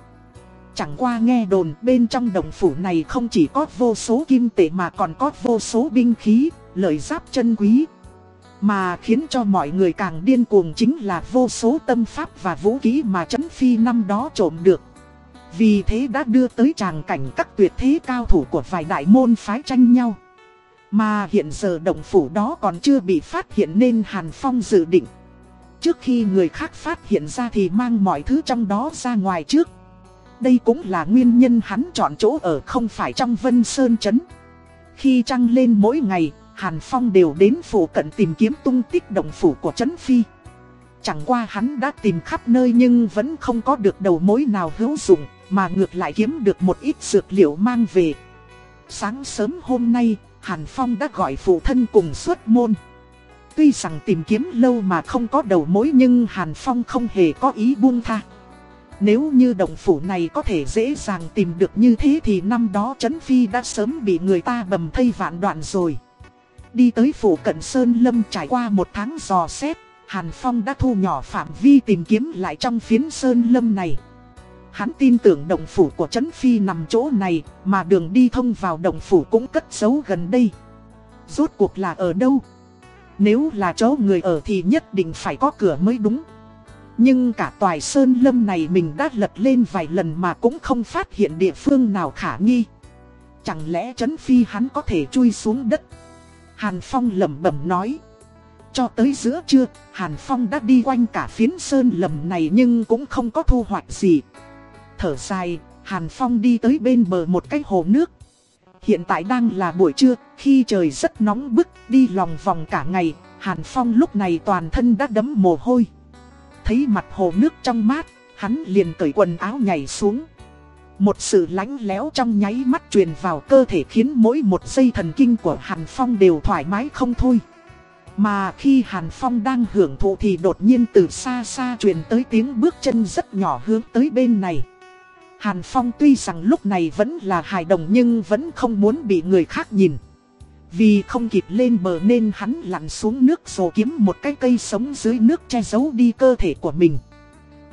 Chẳng qua nghe đồn bên trong đồng phủ này không chỉ có vô số kim tệ mà còn có vô số binh khí, lợi giáp chân quý. Mà khiến cho mọi người càng điên cuồng chính là vô số tâm pháp và vũ khí mà Trấn Phi năm đó trộm được. Vì thế đã đưa tới tràng cảnh các tuyệt thế cao thủ của vài đại môn phái tranh nhau. Mà hiện giờ động phủ đó còn chưa bị phát hiện nên Hàn Phong dự định. Trước khi người khác phát hiện ra thì mang mọi thứ trong đó ra ngoài trước. Đây cũng là nguyên nhân hắn chọn chỗ ở không phải trong Vân Sơn Trấn. Khi trăng lên mỗi ngày, Hàn Phong đều đến phủ cận tìm kiếm tung tích động phủ của Trấn Phi. Chẳng qua hắn đã tìm khắp nơi nhưng vẫn không có được đầu mối nào hữu dụng, mà ngược lại kiếm được một ít dược liệu mang về. Sáng sớm hôm nay, Hàn Phong đã gọi phụ thân cùng xuất môn. Tuy rằng tìm kiếm lâu mà không có đầu mối nhưng Hàn Phong không hề có ý buông tha. Nếu như đồng phủ này có thể dễ dàng tìm được như thế thì năm đó Trấn Phi đã sớm bị người ta bầm thây vạn đoạn rồi. Đi tới phủ cận Sơn Lâm trải qua một tháng dò xét, Hàn Phong đã thu nhỏ phạm vi tìm kiếm lại trong phiến Sơn Lâm này. Hắn tin tưởng động phủ của Trấn Phi nằm chỗ này, mà đường đi thông vào động phủ cũng cất giấu gần đây. Rốt cuộc là ở đâu? Nếu là chỗ người ở thì nhất định phải có cửa mới đúng. Nhưng cả toài sơn lâm này mình đã lật lên vài lần mà cũng không phát hiện địa phương nào khả nghi. Chẳng lẽ Trấn Phi hắn có thể chui xuống đất? Hàn Phong lẩm bẩm nói. Cho tới giữa trưa, Hàn Phong đã đi quanh cả phiến sơn lầm này nhưng cũng không có thu hoạch gì thở dài, Hàn Phong đi tới bên bờ một cái hồ nước. Hiện tại đang là buổi trưa, khi trời rất nóng bức, đi lòng vòng cả ngày, Hàn Phong lúc này toàn thân đã đấm mồ hôi. Thấy mặt hồ nước trong mát, hắn liền cởi quần áo nhảy xuống. Một sự lánh léo trong nháy mắt truyền vào cơ thể khiến mỗi một giây thần kinh của Hàn Phong đều thoải mái không thôi. Mà khi Hàn Phong đang hưởng thụ thì đột nhiên từ xa xa truyền tới tiếng bước chân rất nhỏ hướng tới bên này. Hàn Phong tuy rằng lúc này vẫn là hài đồng nhưng vẫn không muốn bị người khác nhìn. Vì không kịp lên bờ nên hắn lặn xuống nước rồi kiếm một cái cây sống dưới nước che giấu đi cơ thể của mình.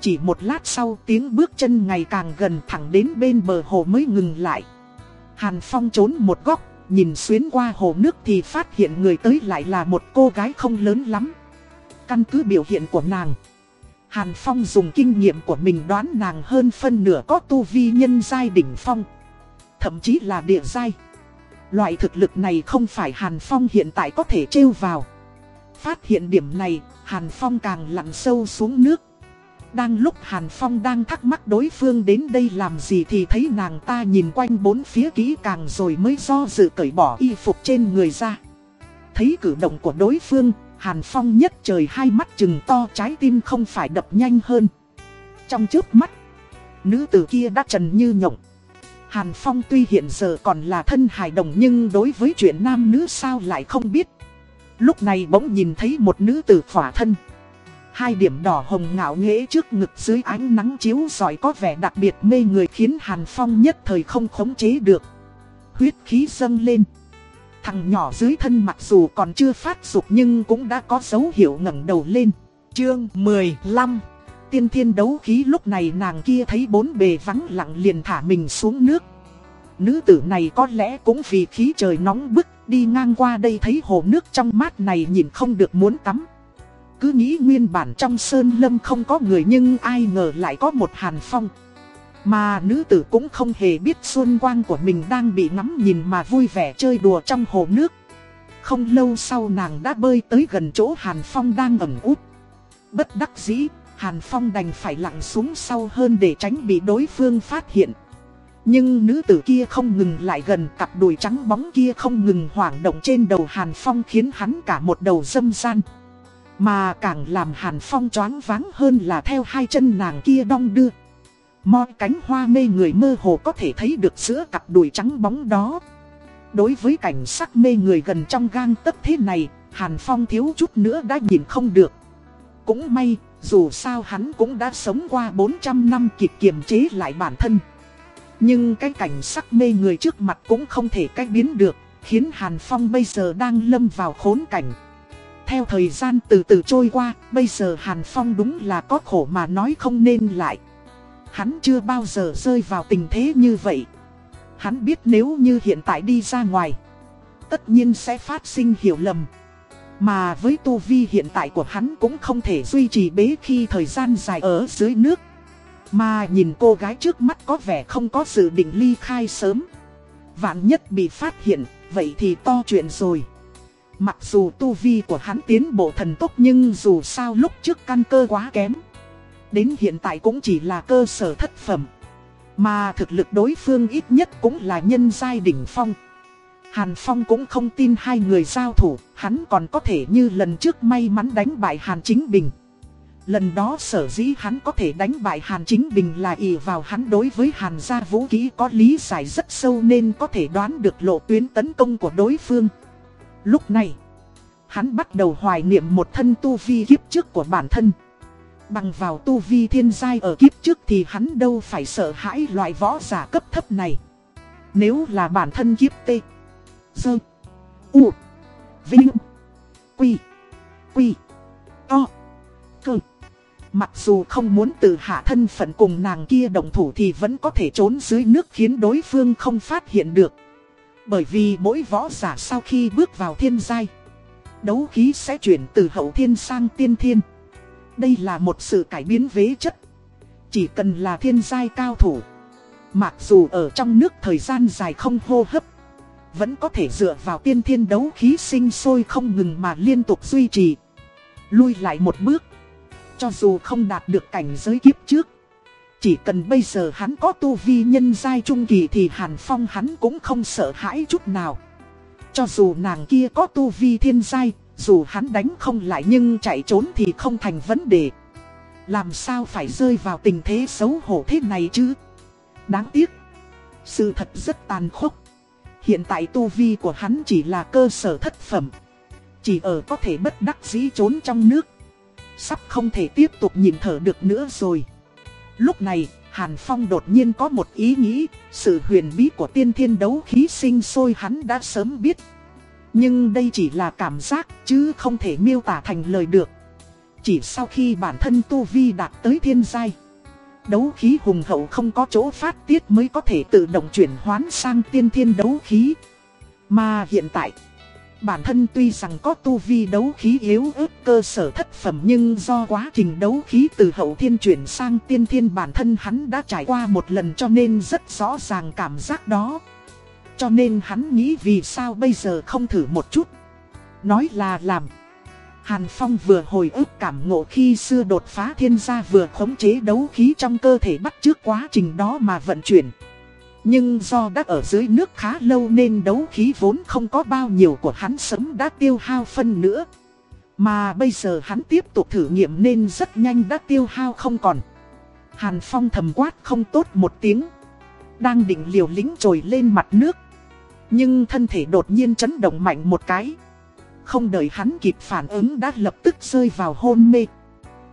Chỉ một lát sau tiếng bước chân ngày càng gần thẳng đến bên bờ hồ mới ngừng lại. Hàn Phong trốn một góc, nhìn xuyến qua hồ nước thì phát hiện người tới lại là một cô gái không lớn lắm. Căn cứ biểu hiện của nàng. Hàn Phong dùng kinh nghiệm của mình đoán nàng hơn phân nửa có tu vi nhân giai đỉnh phong. Thậm chí là địa giai. Loại thực lực này không phải Hàn Phong hiện tại có thể trêu vào. Phát hiện điểm này, Hàn Phong càng lặn sâu xuống nước. Đang lúc Hàn Phong đang thắc mắc đối phương đến đây làm gì thì thấy nàng ta nhìn quanh bốn phía kỹ càng rồi mới do dự cởi bỏ y phục trên người ra. Thấy cử động của đối phương, Hàn Phong nhất trời hai mắt chừng to trái tim không phải đập nhanh hơn. Trong trước mắt, nữ tử kia đã trần như nhộng. Hàn Phong tuy hiện giờ còn là thân hài đồng nhưng đối với chuyện nam nữ sao lại không biết. Lúc này bỗng nhìn thấy một nữ tử khỏa thân. Hai điểm đỏ hồng ngạo nghễ trước ngực dưới ánh nắng chiếu giỏi có vẻ đặc biệt mê người khiến Hàn Phong nhất thời không khống chế được. Huyết khí dâng lên. Thằng nhỏ dưới thân mặc dù còn chưa phát dục nhưng cũng đã có dấu hiệu ngẩng đầu lên. Chương 15 Tiên thiên đấu khí lúc này nàng kia thấy bốn bề vắng lặng liền thả mình xuống nước. Nữ tử này có lẽ cũng vì khí trời nóng bức, đi ngang qua đây thấy hồ nước trong mát này nhìn không được muốn tắm. Cứ nghĩ nguyên bản trong sơn lâm không có người nhưng ai ngờ lại có một hàn phong. Mà nữ tử cũng không hề biết xuân quang của mình đang bị ngắm nhìn mà vui vẻ chơi đùa trong hồ nước. Không lâu sau nàng đã bơi tới gần chỗ Hàn Phong đang ẩn út. Bất đắc dĩ, Hàn Phong đành phải lặn xuống sau hơn để tránh bị đối phương phát hiện. Nhưng nữ tử kia không ngừng lại gần cặp đùi trắng bóng kia không ngừng hoảng động trên đầu Hàn Phong khiến hắn cả một đầu dâm gian. Mà càng làm Hàn Phong choáng váng hơn là theo hai chân nàng kia đong đưa. Moi cánh hoa mê người mơ hồ có thể thấy được giữa cặp đùi trắng bóng đó. Đối với cảnh sắc mê người gần trong gang tấc thế này, Hàn Phong thiếu chút nữa đã nhìn không được. Cũng may, dù sao hắn cũng đã sống qua 400 năm kịp kiềm chế lại bản thân. Nhưng cái cảnh sắc mê người trước mặt cũng không thể cách biến được, khiến Hàn Phong bây giờ đang lâm vào khốn cảnh. Theo thời gian từ từ trôi qua, bây giờ Hàn Phong đúng là có khổ mà nói không nên lại. Hắn chưa bao giờ rơi vào tình thế như vậy. Hắn biết nếu như hiện tại đi ra ngoài, tất nhiên sẽ phát sinh hiểu lầm. Mà với tu vi hiện tại của hắn cũng không thể duy trì bế khi thời gian dài ở dưới nước. Mà nhìn cô gái trước mắt có vẻ không có dự định ly khai sớm. Vạn nhất bị phát hiện, vậy thì to chuyện rồi. Mặc dù tu vi của hắn tiến bộ thần tốc nhưng dù sao lúc trước căn cơ quá kém. Đến hiện tại cũng chỉ là cơ sở thất phẩm. Mà thực lực đối phương ít nhất cũng là nhân giai đỉnh phong. Hàn Phong cũng không tin hai người giao thủ, hắn còn có thể như lần trước may mắn đánh bại Hàn Chính Bình. Lần đó sở dĩ hắn có thể đánh bại Hàn Chính Bình là ỷ vào hắn đối với Hàn gia vũ kỹ có lý giải rất sâu nên có thể đoán được lộ tuyến tấn công của đối phương. Lúc này, hắn bắt đầu hoài niệm một thân tu vi kiếp trước của bản thân. Bằng vào tu vi thiên giai ở kiếp trước thì hắn đâu phải sợ hãi loại võ giả cấp thấp này. Nếu là bản thân kiếp tê, dơ, u, vinh, quy, quy, to, cơ. Mặc dù không muốn tự hạ thân phận cùng nàng kia đồng thủ thì vẫn có thể trốn dưới nước khiến đối phương không phát hiện được. Bởi vì mỗi võ giả sau khi bước vào thiên giai, đấu khí sẽ chuyển từ hậu thiên sang tiên thiên. Đây là một sự cải biến vế chất. Chỉ cần là thiên giai cao thủ. Mặc dù ở trong nước thời gian dài không hô hấp. Vẫn có thể dựa vào tiên thiên đấu khí sinh sôi không ngừng mà liên tục duy trì. Lui lại một bước. Cho dù không đạt được cảnh giới kiếp trước. Chỉ cần bây giờ hắn có tu vi nhân giai trung kỳ thì Hàn Phong hắn cũng không sợ hãi chút nào. Cho dù nàng kia có tu vi thiên giai, dù hắn đánh không lại nhưng chạy trốn thì không thành vấn đề. Làm sao phải rơi vào tình thế xấu hổ thế này chứ? Đáng tiếc. Sự thật rất tàn khốc. Hiện tại tu vi của hắn chỉ là cơ sở thất phẩm. Chỉ ở có thể bất đắc dĩ trốn trong nước. Sắp không thể tiếp tục nhìn thở được nữa rồi. Lúc này, Hàn Phong đột nhiên có một ý nghĩ, sự huyền bí của tiên thiên đấu khí sinh sôi hắn đã sớm biết. Nhưng đây chỉ là cảm giác chứ không thể miêu tả thành lời được. Chỉ sau khi bản thân Tu Vi đạt tới thiên giai. Đấu khí hùng hậu không có chỗ phát tiết mới có thể tự động chuyển hoán sang tiên thiên đấu khí. Mà hiện tại, bản thân tuy rằng có tu vi đấu khí yếu ớt cơ sở thất phẩm nhưng do quá trình đấu khí từ hậu thiên chuyển sang tiên thiên bản thân hắn đã trải qua một lần cho nên rất rõ ràng cảm giác đó. Cho nên hắn nghĩ vì sao bây giờ không thử một chút. Nói là làm. Hàn Phong vừa hồi ức cảm ngộ khi xưa đột phá thiên gia vừa khống chế đấu khí trong cơ thể bắt trước quá trình đó mà vận chuyển. Nhưng do đã ở dưới nước khá lâu nên đấu khí vốn không có bao nhiêu của hắn sớm đã tiêu hao phân nữa. Mà bây giờ hắn tiếp tục thử nghiệm nên rất nhanh đã tiêu hao không còn. Hàn Phong thầm quát không tốt một tiếng. Đang định liều lĩnh trồi lên mặt nước. Nhưng thân thể đột nhiên chấn động mạnh một cái. Không đợi hắn kịp phản ứng đã lập tức rơi vào hôn mê.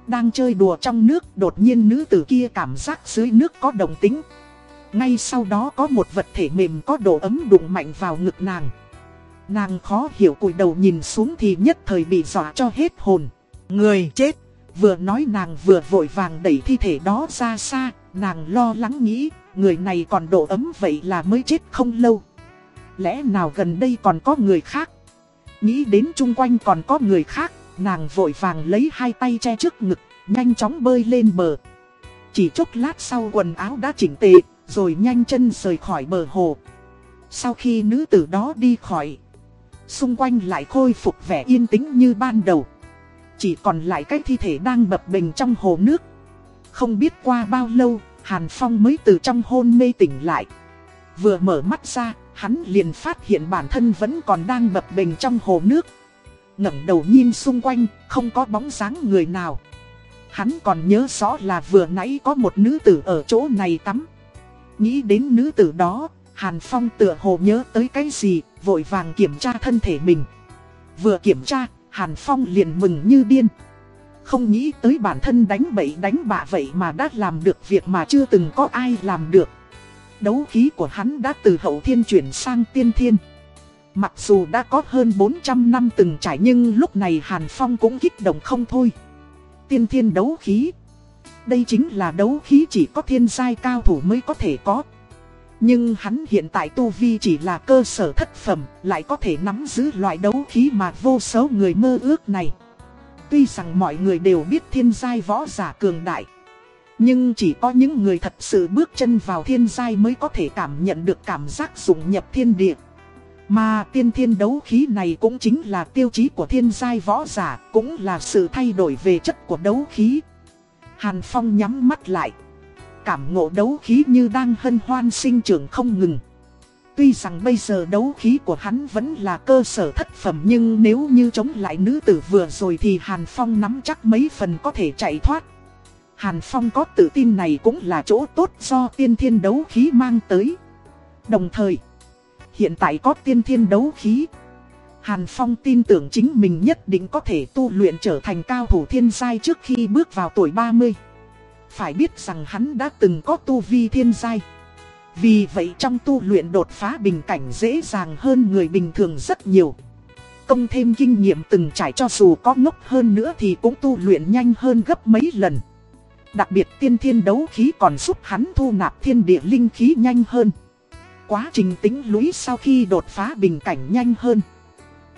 Đang chơi đùa trong nước, đột nhiên nữ tử kia cảm giác dưới nước có động tính. Ngay sau đó có một vật thể mềm có độ ấm đụng mạnh vào ngực nàng. Nàng khó hiểu cúi đầu nhìn xuống thì nhất thời bị dọa cho hết hồn. Người chết. Vừa nói nàng vừa vội vàng đẩy thi thể đó ra xa. Nàng lo lắng nghĩ, người này còn độ ấm vậy là mới chết không lâu. Lẽ nào gần đây còn có người khác? Nghĩ đến chung quanh còn có người khác, nàng vội vàng lấy hai tay che trước ngực, nhanh chóng bơi lên bờ. Chỉ chốc lát sau quần áo đã chỉnh tề, rồi nhanh chân rời khỏi bờ hồ. Sau khi nữ tử đó đi khỏi, xung quanh lại khôi phục vẻ yên tĩnh như ban đầu. Chỉ còn lại cái thi thể đang bập bình trong hồ nước. Không biết qua bao lâu, Hàn Phong mới từ trong hôn mê tỉnh lại. Vừa mở mắt ra, hắn liền phát hiện bản thân vẫn còn đang bập bình trong hồ nước. ngẩng đầu nhìn xung quanh, không có bóng dáng người nào. Hắn còn nhớ rõ là vừa nãy có một nữ tử ở chỗ này tắm. Nghĩ đến nữ tử đó, Hàn Phong tựa hồ nhớ tới cái gì, vội vàng kiểm tra thân thể mình. Vừa kiểm tra, Hàn Phong liền mừng như điên. Không nghĩ tới bản thân đánh bậy đánh bạ vậy mà đã làm được việc mà chưa từng có ai làm được. Đấu khí của hắn đã từ hậu thiên chuyển sang tiên thiên. Mặc dù đã có hơn 400 năm từng trải nhưng lúc này Hàn Phong cũng kích động không thôi. Tiên thiên đấu khí. Đây chính là đấu khí chỉ có thiên giai cao thủ mới có thể có. Nhưng hắn hiện tại tu vi chỉ là cơ sở thất phẩm, lại có thể nắm giữ loại đấu khí mà vô số người mơ ước này. Tuy rằng mọi người đều biết thiên giai võ giả cường đại, nhưng chỉ có những người thật sự bước chân vào thiên giai mới có thể cảm nhận được cảm giác dụng nhập thiên địa. Mà tiên thiên đấu khí này cũng chính là tiêu chí của thiên giai võ giả, cũng là sự thay đổi về chất của đấu khí. Hàn Phong nhắm mắt lại. Cảm ngộ đấu khí như đang hân hoan sinh trưởng không ngừng. Tuy rằng bây giờ đấu khí của hắn vẫn là cơ sở thất phẩm nhưng nếu như chống lại nữ tử vừa rồi thì Hàn Phong nắm chắc mấy phần có thể chạy thoát. Hàn Phong có tự tin này cũng là chỗ tốt do tiên thiên đấu khí mang tới. Đồng thời, hiện tại có tiên thiên đấu khí. Hàn Phong tin tưởng chính mình nhất định có thể tu luyện trở thành cao thủ thiên giai trước khi bước vào tuổi 30. Phải biết rằng hắn đã từng có tu vi thiên giai. Vì vậy trong tu luyện đột phá bình cảnh dễ dàng hơn người bình thường rất nhiều. Công thêm kinh nghiệm từng trải cho dù có ngốc hơn nữa thì cũng tu luyện nhanh hơn gấp mấy lần. Đặc biệt tiên thiên đấu khí còn giúp hắn thu nạp thiên địa linh khí nhanh hơn. Quá trình tính lũy sau khi đột phá bình cảnh nhanh hơn.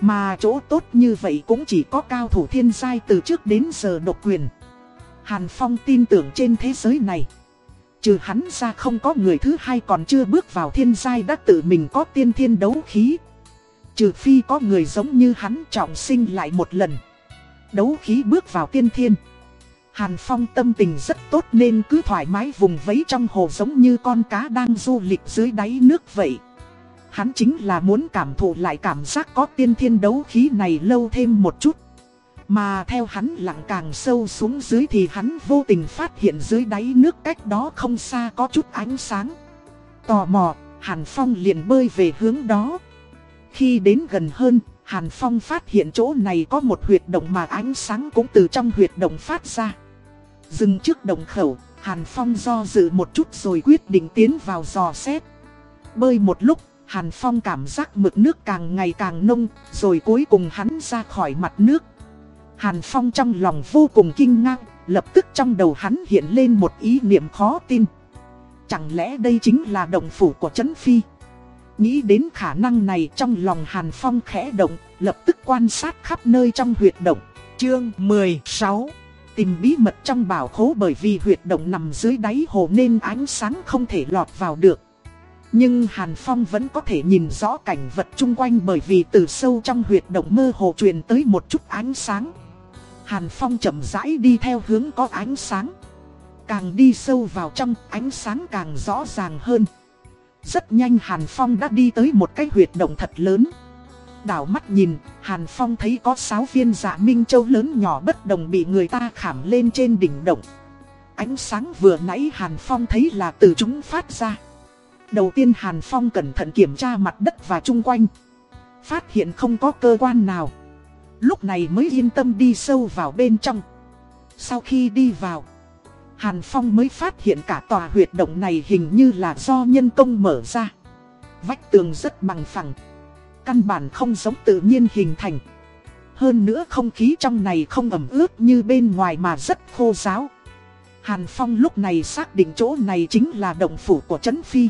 Mà chỗ tốt như vậy cũng chỉ có cao thủ thiên giai từ trước đến giờ độc quyền. Hàn Phong tin tưởng trên thế giới này. Trừ hắn ra không có người thứ hai còn chưa bước vào thiên giai đã tự mình có tiên thiên đấu khí. Trừ phi có người giống như hắn trọng sinh lại một lần. Đấu khí bước vào tiên thiên. Hàn Phong tâm tình rất tốt nên cứ thoải mái vùng vẫy trong hồ giống như con cá đang du lịch dưới đáy nước vậy. Hắn chính là muốn cảm thụ lại cảm giác có tiên thiên đấu khí này lâu thêm một chút. Mà theo hắn lặng càng sâu xuống dưới thì hắn vô tình phát hiện dưới đáy nước cách đó không xa có chút ánh sáng. Tò mò, Hàn Phong liền bơi về hướng đó. Khi đến gần hơn, Hàn Phong phát hiện chỗ này có một huyệt động mà ánh sáng cũng từ trong huyệt động phát ra. Dừng trước động khẩu, Hàn Phong do dự một chút rồi quyết định tiến vào dò xét. Bơi một lúc, Hàn Phong cảm giác mực nước càng ngày càng nông, rồi cuối cùng hắn ra khỏi mặt nước. Hàn Phong trong lòng vô cùng kinh ngạc, lập tức trong đầu hắn hiện lên một ý niệm khó tin. Chẳng lẽ đây chính là động phủ của Trấn Phi? Nghĩ đến khả năng này trong lòng Hàn Phong khẽ động, lập tức quan sát khắp nơi trong huyệt động. Chương 16 Tìm bí mật trong bảo khố bởi vì huyệt động nằm dưới đáy hồ nên ánh sáng không thể lọt vào được. Nhưng Hàn Phong vẫn có thể nhìn rõ cảnh vật chung quanh bởi vì từ sâu trong huyệt động mơ hồ truyền tới một chút ánh sáng. Hàn Phong chậm rãi đi theo hướng có ánh sáng. Càng đi sâu vào trong, ánh sáng càng rõ ràng hơn. Rất nhanh Hàn Phong đã đi tới một cái huyệt động thật lớn. Đảo mắt nhìn, Hàn Phong thấy có 6 viên dạ minh châu lớn nhỏ bất đồng bị người ta khảm lên trên đỉnh động. Ánh sáng vừa nãy Hàn Phong thấy là từ chúng phát ra. Đầu tiên Hàn Phong cẩn thận kiểm tra mặt đất và chung quanh. Phát hiện không có cơ quan nào. Lúc này mới yên tâm đi sâu vào bên trong. Sau khi đi vào, Hàn Phong mới phát hiện cả tòa huyệt động này hình như là do nhân công mở ra. Vách tường rất bằng phẳng. Căn bản không giống tự nhiên hình thành. Hơn nữa không khí trong này không ẩm ướt như bên ngoài mà rất khô ráo. Hàn Phong lúc này xác định chỗ này chính là động phủ của Trấn Phi.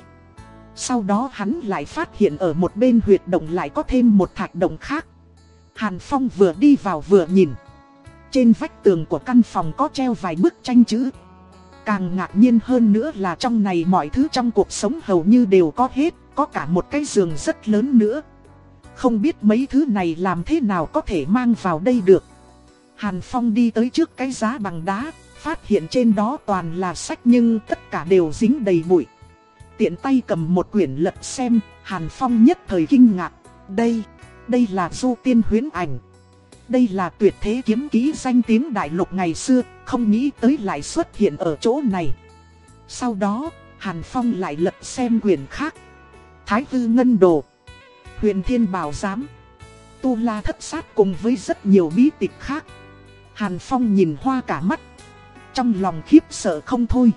Sau đó hắn lại phát hiện ở một bên huyệt động lại có thêm một thạch động khác. Hàn Phong vừa đi vào vừa nhìn. Trên vách tường của căn phòng có treo vài bức tranh chữ. Càng ngạc nhiên hơn nữa là trong này mọi thứ trong cuộc sống hầu như đều có hết, có cả một cái giường rất lớn nữa. Không biết mấy thứ này làm thế nào có thể mang vào đây được. Hàn Phong đi tới trước cái giá bằng đá, phát hiện trên đó toàn là sách nhưng tất cả đều dính đầy bụi. Tiện tay cầm một quyển lật xem, Hàn Phong nhất thời kinh ngạc. Đây, đây là du tiên huyến ảnh. Đây là tuyệt thế kiếm ký danh tiếng đại lục ngày xưa, không nghĩ tới lại xuất hiện ở chỗ này. Sau đó, Hàn Phong lại lật xem quyển khác. Thái Tư Ngân Đồ, Huyền Thiên Bảo Giám, Tu La Thất Sát cùng với rất nhiều bí tịch khác. Hàn Phong nhìn hoa cả mắt. Trong lòng khiếp sợ không thôi.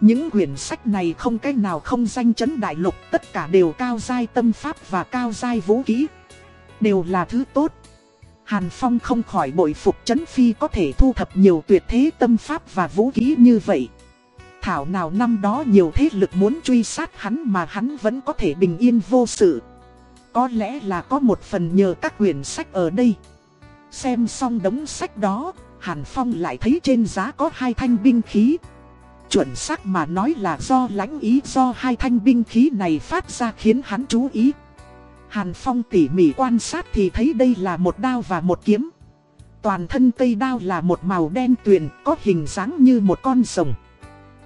Những quyển sách này không cái nào không danh chấn đại lục, tất cả đều cao giai tâm pháp và cao giai vũ kỹ. Đều là thứ tốt. Hàn Phong không khỏi bội phục chấn phi có thể thu thập nhiều tuyệt thế tâm pháp và vũ khí như vậy. Thảo nào năm đó nhiều thế lực muốn truy sát hắn mà hắn vẫn có thể bình yên vô sự. Có lẽ là có một phần nhờ các quyển sách ở đây. Xem xong đống sách đó, Hàn Phong lại thấy trên giá có hai thanh binh khí. Chuẩn xác mà nói là do lãnh ý do hai thanh binh khí này phát ra khiến hắn chú ý. Hàn Phong tỉ mỉ quan sát thì thấy đây là một đao và một kiếm. Toàn thân cây đao là một màu đen tuyền có hình dáng như một con rồng.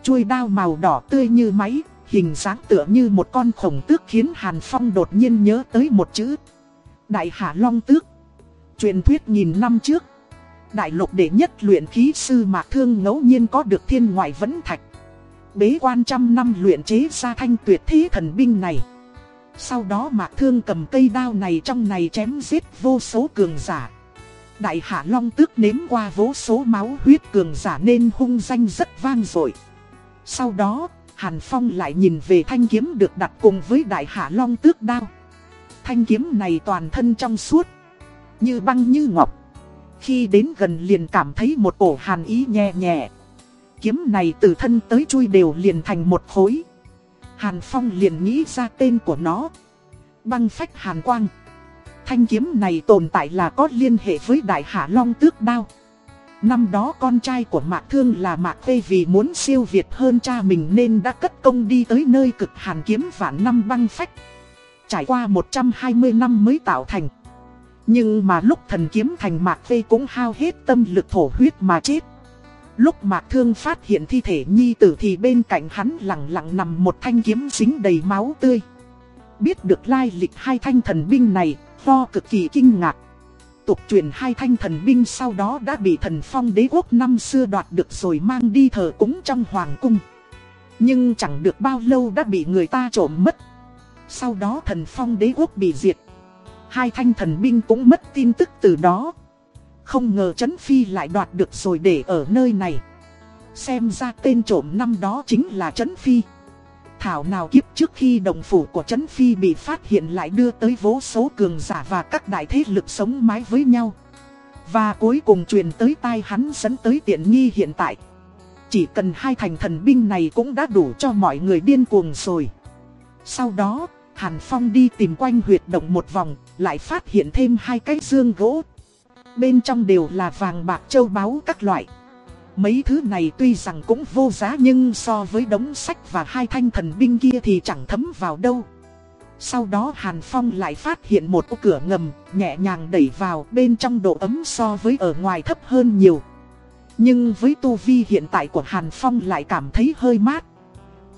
Chuôi đao màu đỏ tươi như máy, hình dáng tựa như một con khổng tước khiến Hàn Phong đột nhiên nhớ tới một chữ. Đại Hạ Long Tước. Truyền thuyết nghìn năm trước. Đại lục đệ nhất luyện khí sư Mạc Thương ngẫu nhiên có được thiên ngoại vẫn thạch. Bế quan trăm năm luyện chế ra thanh tuyệt thế thần binh này. Sau đó Mạc Thương cầm cây đao này trong này chém giết vô số cường giả. Đại Hạ Long tước nếm qua vô số máu huyết cường giả nên hung danh rất vang dội. Sau đó, Hàn Phong lại nhìn về thanh kiếm được đặt cùng với Đại Hạ Long tước đao. Thanh kiếm này toàn thân trong suốt, như băng như ngọc. Khi đến gần liền cảm thấy một ổ hàn ý nhẹ nhẹ. Kiếm này từ thân tới chui đều liền thành một khối. Hàn Phong liền nghĩ ra tên của nó. Băng phách Hàn Quang. Thanh kiếm này tồn tại là có liên hệ với Đại Hạ Long Tước Đao. Năm đó con trai của Mạc Thương là Mạc Phê vì muốn siêu việt hơn cha mình nên đã cất công đi tới nơi cực hàn kiếm vạn năm băng phách. Trải qua 120 năm mới tạo thành. Nhưng mà lúc thần kiếm thành Mạc Phê cũng hao hết tâm lực thổ huyết mà chết. Lúc Mạc Thương phát hiện thi thể nhi tử thì bên cạnh hắn lặng lặng nằm một thanh kiếm dính đầy máu tươi. Biết được lai lịch hai thanh thần binh này, Tho cực kỳ kinh ngạc. Tục truyền hai thanh thần binh sau đó đã bị thần phong đế quốc năm xưa đoạt được rồi mang đi thờ cúng trong hoàng cung. Nhưng chẳng được bao lâu đã bị người ta trộm mất. Sau đó thần phong đế quốc bị diệt. Hai thanh thần binh cũng mất tin tức từ đó. Không ngờ Trấn Phi lại đoạt được rồi để ở nơi này. Xem ra tên trộm năm đó chính là Trấn Phi. Thảo nào kiếp trước khi đồng phủ của Trấn Phi bị phát hiện lại đưa tới vô số cường giả và các đại thế lực sống mái với nhau. Và cuối cùng truyền tới tai hắn dẫn tới tiện nghi hiện tại. Chỉ cần hai thành thần binh này cũng đã đủ cho mọi người điên cuồng rồi. Sau đó, Hàn Phong đi tìm quanh huyệt động một vòng, lại phát hiện thêm hai cái dương gỗ. Bên trong đều là vàng bạc châu báu các loại. Mấy thứ này tuy rằng cũng vô giá nhưng so với đống sách và hai thanh thần binh kia thì chẳng thấm vào đâu. Sau đó Hàn Phong lại phát hiện một ô cửa ngầm, nhẹ nhàng đẩy vào bên trong độ ấm so với ở ngoài thấp hơn nhiều. Nhưng với tu vi hiện tại của Hàn Phong lại cảm thấy hơi mát.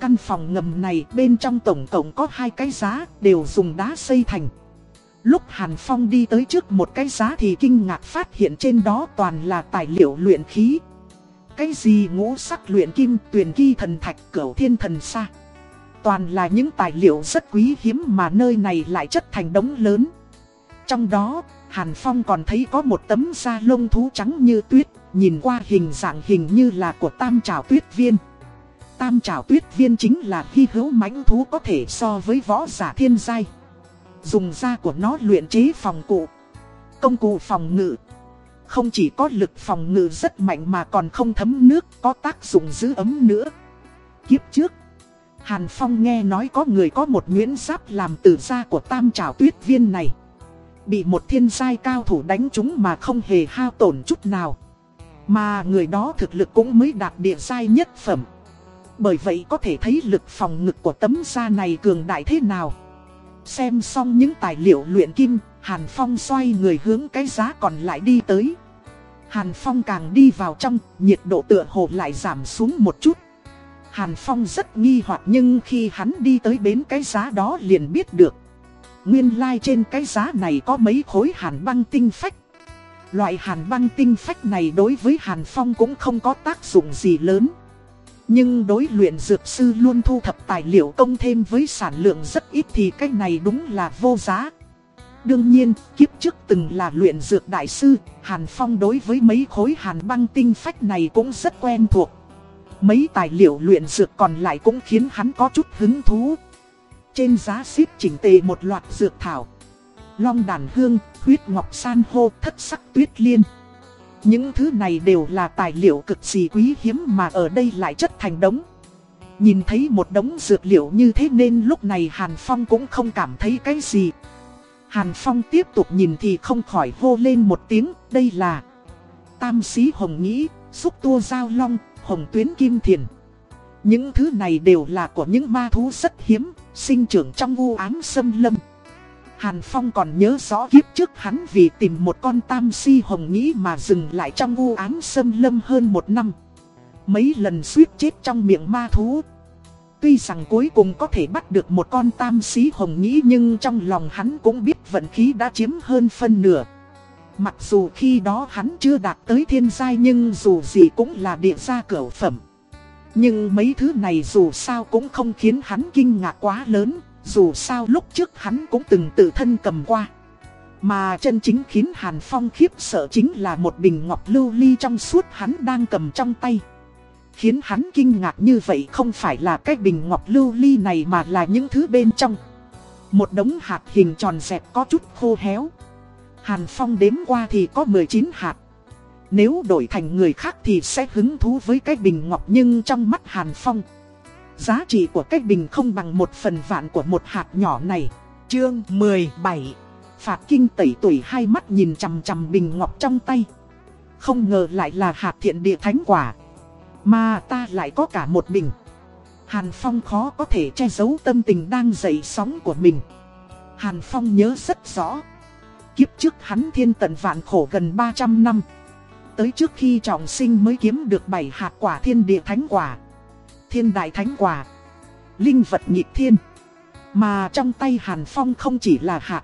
Căn phòng ngầm này bên trong tổng cộng có hai cái giá đều dùng đá xây thành. Lúc Hàn Phong đi tới trước một cái giá thì kinh ngạc phát hiện trên đó toàn là tài liệu luyện khí. Cái gì ngũ sắc luyện kim, tuyển ghi thần thạch, cửu thiên thần xa, Toàn là những tài liệu rất quý hiếm mà nơi này lại chất thành đống lớn. Trong đó, Hàn Phong còn thấy có một tấm da lông thú trắng như tuyết, nhìn qua hình dạng hình như là của tam trào tuyết viên. Tam trào tuyết viên chính là khi hữu mãnh thú có thể so với võ giả thiên giai. Dùng da của nó luyện chế phòng cụ, công cụ phòng ngự. Không chỉ có lực phòng ngự rất mạnh mà còn không thấm nước, có tác dụng giữ ấm nữa. Kiếp trước, Hàn Phong nghe nói có người có một nguyễn giáp làm từ da của tam trảo tuyết viên này. Bị một thiên giai cao thủ đánh trúng mà không hề hao tổn chút nào. Mà người đó thực lực cũng mới đạt địa giai nhất phẩm. Bởi vậy có thể thấy lực phòng ngực của tấm da này cường đại thế nào. Xem xong những tài liệu luyện kim, Hàn Phong xoay người hướng cái giá còn lại đi tới. Hàn Phong càng đi vào trong, nhiệt độ tựa hồ lại giảm xuống một chút. Hàn Phong rất nghi hoặc nhưng khi hắn đi tới bến cái giá đó liền biết được. Nguyên lai like trên cái giá này có mấy khối hàn băng tinh phách. Loại hàn băng tinh phách này đối với Hàn Phong cũng không có tác dụng gì lớn. Nhưng đối luyện dược sư luôn thu thập tài liệu công thêm với sản lượng rất ít thì cái này đúng là vô giá. Đương nhiên, kiếp trước từng là luyện dược đại sư, Hàn Phong đối với mấy khối hàn băng tinh phách này cũng rất quen thuộc. Mấy tài liệu luyện dược còn lại cũng khiến hắn có chút hứng thú. Trên giá xếp chỉnh tề một loạt dược thảo. Long đàn hương, huyết ngọc san hô, thất sắc tuyết liên. Những thứ này đều là tài liệu cực kỳ quý hiếm mà ở đây lại chất thành đống. Nhìn thấy một đống dược liệu như thế nên lúc này Hàn Phong cũng không cảm thấy cái gì. Hàn Phong tiếp tục nhìn thì không khỏi hô lên một tiếng, đây là Tam sĩ hồng nghĩ, xúc tua giao long, hồng tuyến kim thiền. Những thứ này đều là của những ma thú rất hiếm, sinh trưởng trong u ám sâm lâm. Hàn Phong còn nhớ rõ kiếp trước hắn vì tìm một con tam si hồng nghĩ mà dừng lại trong u ám sâm lâm hơn một năm. Mấy lần suýt chết trong miệng ma thú. Tuy rằng cuối cùng có thể bắt được một con tam sĩ hồng nghĩ nhưng trong lòng hắn cũng biết vận khí đã chiếm hơn phân nửa. Mặc dù khi đó hắn chưa đạt tới thiên giai nhưng dù gì cũng là địa gia cửu phẩm. Nhưng mấy thứ này dù sao cũng không khiến hắn kinh ngạc quá lớn, dù sao lúc trước hắn cũng từng tự thân cầm qua. Mà chân chính khiến Hàn Phong khiếp sợ chính là một bình ngọc lưu ly trong suốt hắn đang cầm trong tay. Khiến hắn kinh ngạc như vậy không phải là cái bình ngọc lưu ly này mà là những thứ bên trong. Một đống hạt hình tròn dẹp có chút khô héo. Hàn Phong đếm qua thì có 19 hạt. Nếu đổi thành người khác thì sẽ hứng thú với cái bình ngọc nhưng trong mắt Hàn Phong. Giá trị của cái bình không bằng một phần vạn của một hạt nhỏ này. Chương 17 Phạt kinh tẩy tuổi hai mắt nhìn chằm chằm bình ngọc trong tay. Không ngờ lại là hạt thiện địa thánh quả. Mà ta lại có cả một bình. Hàn Phong khó có thể che giấu tâm tình đang dậy sóng của mình. Hàn Phong nhớ rất rõ. Kiếp trước hắn thiên tận vạn khổ gần 300 năm. Tới trước khi trọng sinh mới kiếm được 7 hạt quả thiên địa thánh quả. Thiên đại thánh quả. Linh vật nhịp thiên. Mà trong tay Hàn Phong không chỉ là hạt.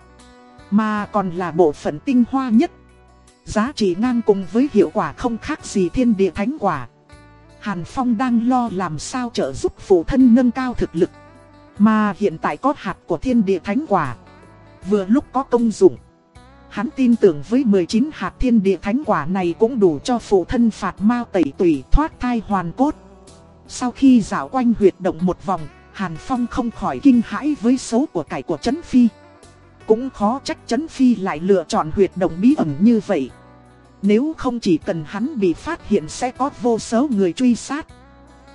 Mà còn là bộ phận tinh hoa nhất. Giá trị ngang cùng với hiệu quả không khác gì thiên địa thánh quả. Hàn Phong đang lo làm sao trợ giúp phụ thân nâng cao thực lực. Mà hiện tại có hạt của thiên địa thánh quả. Vừa lúc có công dụng. Hắn tin tưởng với 19 hạt thiên địa thánh quả này cũng đủ cho phụ thân phạt mau tẩy tủy thoát thai hoàn cốt. Sau khi dạo quanh huyệt động một vòng, Hàn Phong không khỏi kinh hãi với số của cải của Trấn Phi. Cũng khó trách Trấn Phi lại lựa chọn huyệt động bí ẩn như vậy. Nếu không chỉ cần hắn bị phát hiện sẽ có vô số người truy sát.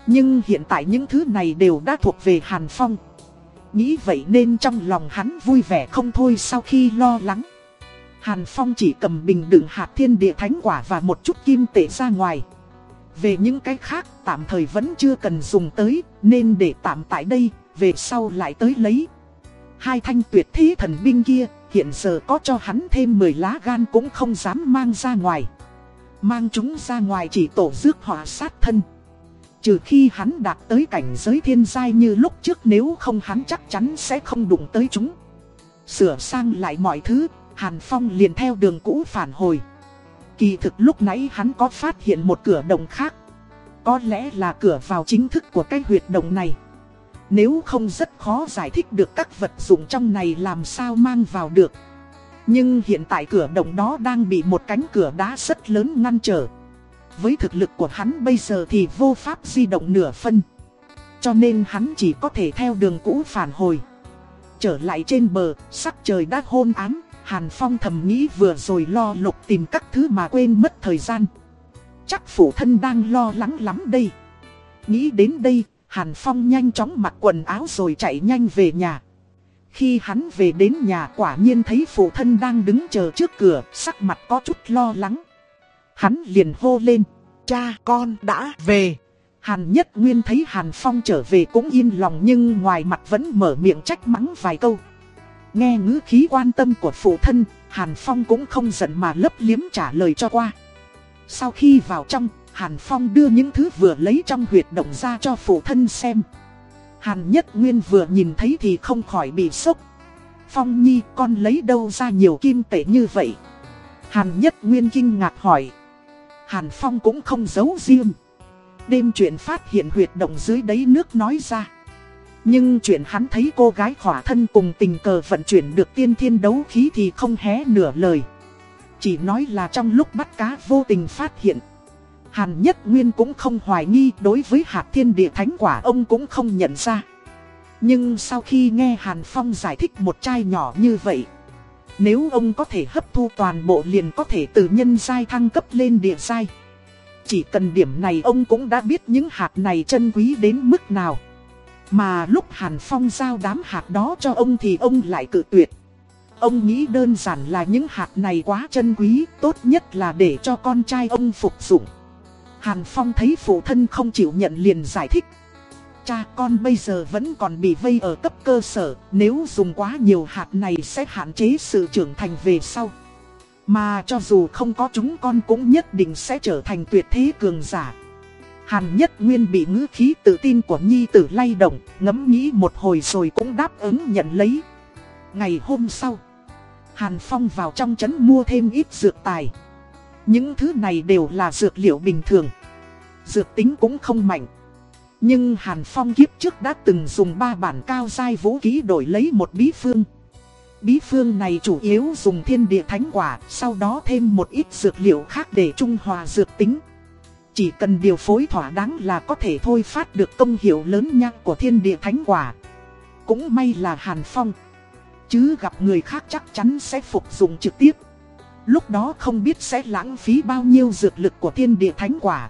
Nhưng hiện tại những thứ này đều đã thuộc về Hàn Phong. Nghĩ vậy nên trong lòng hắn vui vẻ không thôi sau khi lo lắng. Hàn Phong chỉ cầm bình đựng hạt thiên địa thánh quả và một chút kim tệ ra ngoài. Về những cái khác tạm thời vẫn chưa cần dùng tới nên để tạm tại đây, về sau lại tới lấy. Hai thanh tuyệt thế thần binh kia hiện giờ có cho hắn thêm 10 lá gan cũng không dám mang ra ngoài. Mang chúng ra ngoài chỉ tổ rước họa sát thân. Trừ khi hắn đạt tới cảnh giới thiên giai như lúc trước nếu không hắn chắc chắn sẽ không đụng tới chúng. Sửa sang lại mọi thứ, Hàn Phong liền theo đường cũ phản hồi. Kỳ thực lúc nãy hắn có phát hiện một cửa động khác. Có lẽ là cửa vào chính thức của cái huyệt động này. Nếu không rất khó giải thích được các vật dụng trong này làm sao mang vào được. Nhưng hiện tại cửa động đó đang bị một cánh cửa đá rất lớn ngăn trở. Với thực lực của hắn bây giờ thì vô pháp di động nửa phân. Cho nên hắn chỉ có thể theo đường cũ phản hồi. Trở lại trên bờ, sắc trời đã hôn ám, Hàn Phong thầm nghĩ vừa rồi lo lục tìm các thứ mà quên mất thời gian. Chắc phụ thân đang lo lắng lắm đây. Nghĩ đến đây, Hàn Phong nhanh chóng mặc quần áo rồi chạy nhanh về nhà. Khi hắn về đến nhà quả nhiên thấy phụ thân đang đứng chờ trước cửa, sắc mặt có chút lo lắng. Hắn liền hô lên, cha con đã về. Hàn Nhất Nguyên thấy Hàn Phong trở về cũng yên lòng nhưng ngoài mặt vẫn mở miệng trách mắng vài câu. Nghe ngữ khí quan tâm của phụ thân, Hàn Phong cũng không giận mà lấp liếm trả lời cho qua. Sau khi vào trong, Hàn Phong đưa những thứ vừa lấy trong huyệt động ra cho phụ thân xem. Hàn Nhất Nguyên vừa nhìn thấy thì không khỏi bị sốc. Phong Nhi, con lấy đâu ra nhiều kim tệ như vậy? Hàn Nhất Nguyên kinh ngạc hỏi. Hàn Phong cũng không giấu riêng. Đêm chuyện phát hiện huyệt động dưới đáy nước nói ra. Nhưng chuyện hắn thấy cô gái khỏa thân cùng tình cờ vận chuyển được tiên thiên đấu khí thì không hé nửa lời. Chỉ nói là trong lúc bắt cá vô tình phát hiện. Hàn Nhất Nguyên cũng không hoài nghi đối với hạt thiên địa thánh quả ông cũng không nhận ra. Nhưng sau khi nghe Hàn Phong giải thích một chai nhỏ như vậy, nếu ông có thể hấp thu toàn bộ liền có thể từ nhân giai thăng cấp lên địa giai. Chỉ cần điểm này ông cũng đã biết những hạt này chân quý đến mức nào. Mà lúc Hàn Phong giao đám hạt đó cho ông thì ông lại cự tuyệt. Ông nghĩ đơn giản là những hạt này quá chân quý, tốt nhất là để cho con trai ông phục dụng. Hàn Phong thấy phụ thân không chịu nhận liền giải thích. Cha con bây giờ vẫn còn bị vây ở cấp cơ sở, nếu dùng quá nhiều hạt này sẽ hạn chế sự trưởng thành về sau. Mà cho dù không có chúng con cũng nhất định sẽ trở thành tuyệt thế cường giả. Hàn Nhất Nguyên bị ngữ khí tự tin của Nhi tử lay động, ngẫm nghĩ một hồi rồi cũng đáp ứng nhận lấy. Ngày hôm sau, Hàn Phong vào trong trấn mua thêm ít dược tài. Những thứ này đều là dược liệu bình thường. Dược tính cũng không mạnh. Nhưng Hàn Phong kiếp trước đã từng dùng ba bản cao giai vũ khí đổi lấy một bí phương. Bí phương này chủ yếu dùng thiên địa thánh quả, sau đó thêm một ít dược liệu khác để trung hòa dược tính. Chỉ cần điều phối thỏa đáng là có thể thôi phát được công hiệu lớn nhạc của thiên địa thánh quả. Cũng may là Hàn Phong. Chứ gặp người khác chắc chắn sẽ phục dụng trực tiếp. Lúc đó không biết sẽ lãng phí bao nhiêu dược lực của thiên địa thánh quả.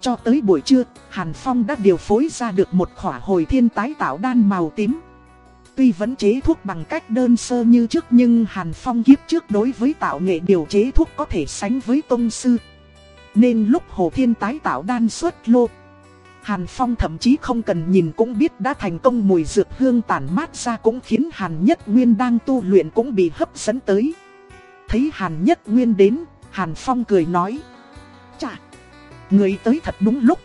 Cho tới buổi trưa, Hàn Phong đã điều phối ra được một khỏa hồi thiên tái tạo đan màu tím. Tuy vẫn chế thuốc bằng cách đơn sơ như trước nhưng Hàn Phong kiếp trước đối với tạo nghệ điều chế thuốc có thể sánh với tông sư. Nên lúc Hồ Thiên tái tạo đan xuất lô Hàn Phong thậm chí không cần nhìn cũng biết đã thành công mùi dược hương tản mát ra cũng khiến Hàn Nhất Nguyên đang tu luyện cũng bị hấp dẫn tới. Thấy Hàn Nhất Nguyên đến, Hàn Phong cười nói. Chà, người tới thật đúng lúc.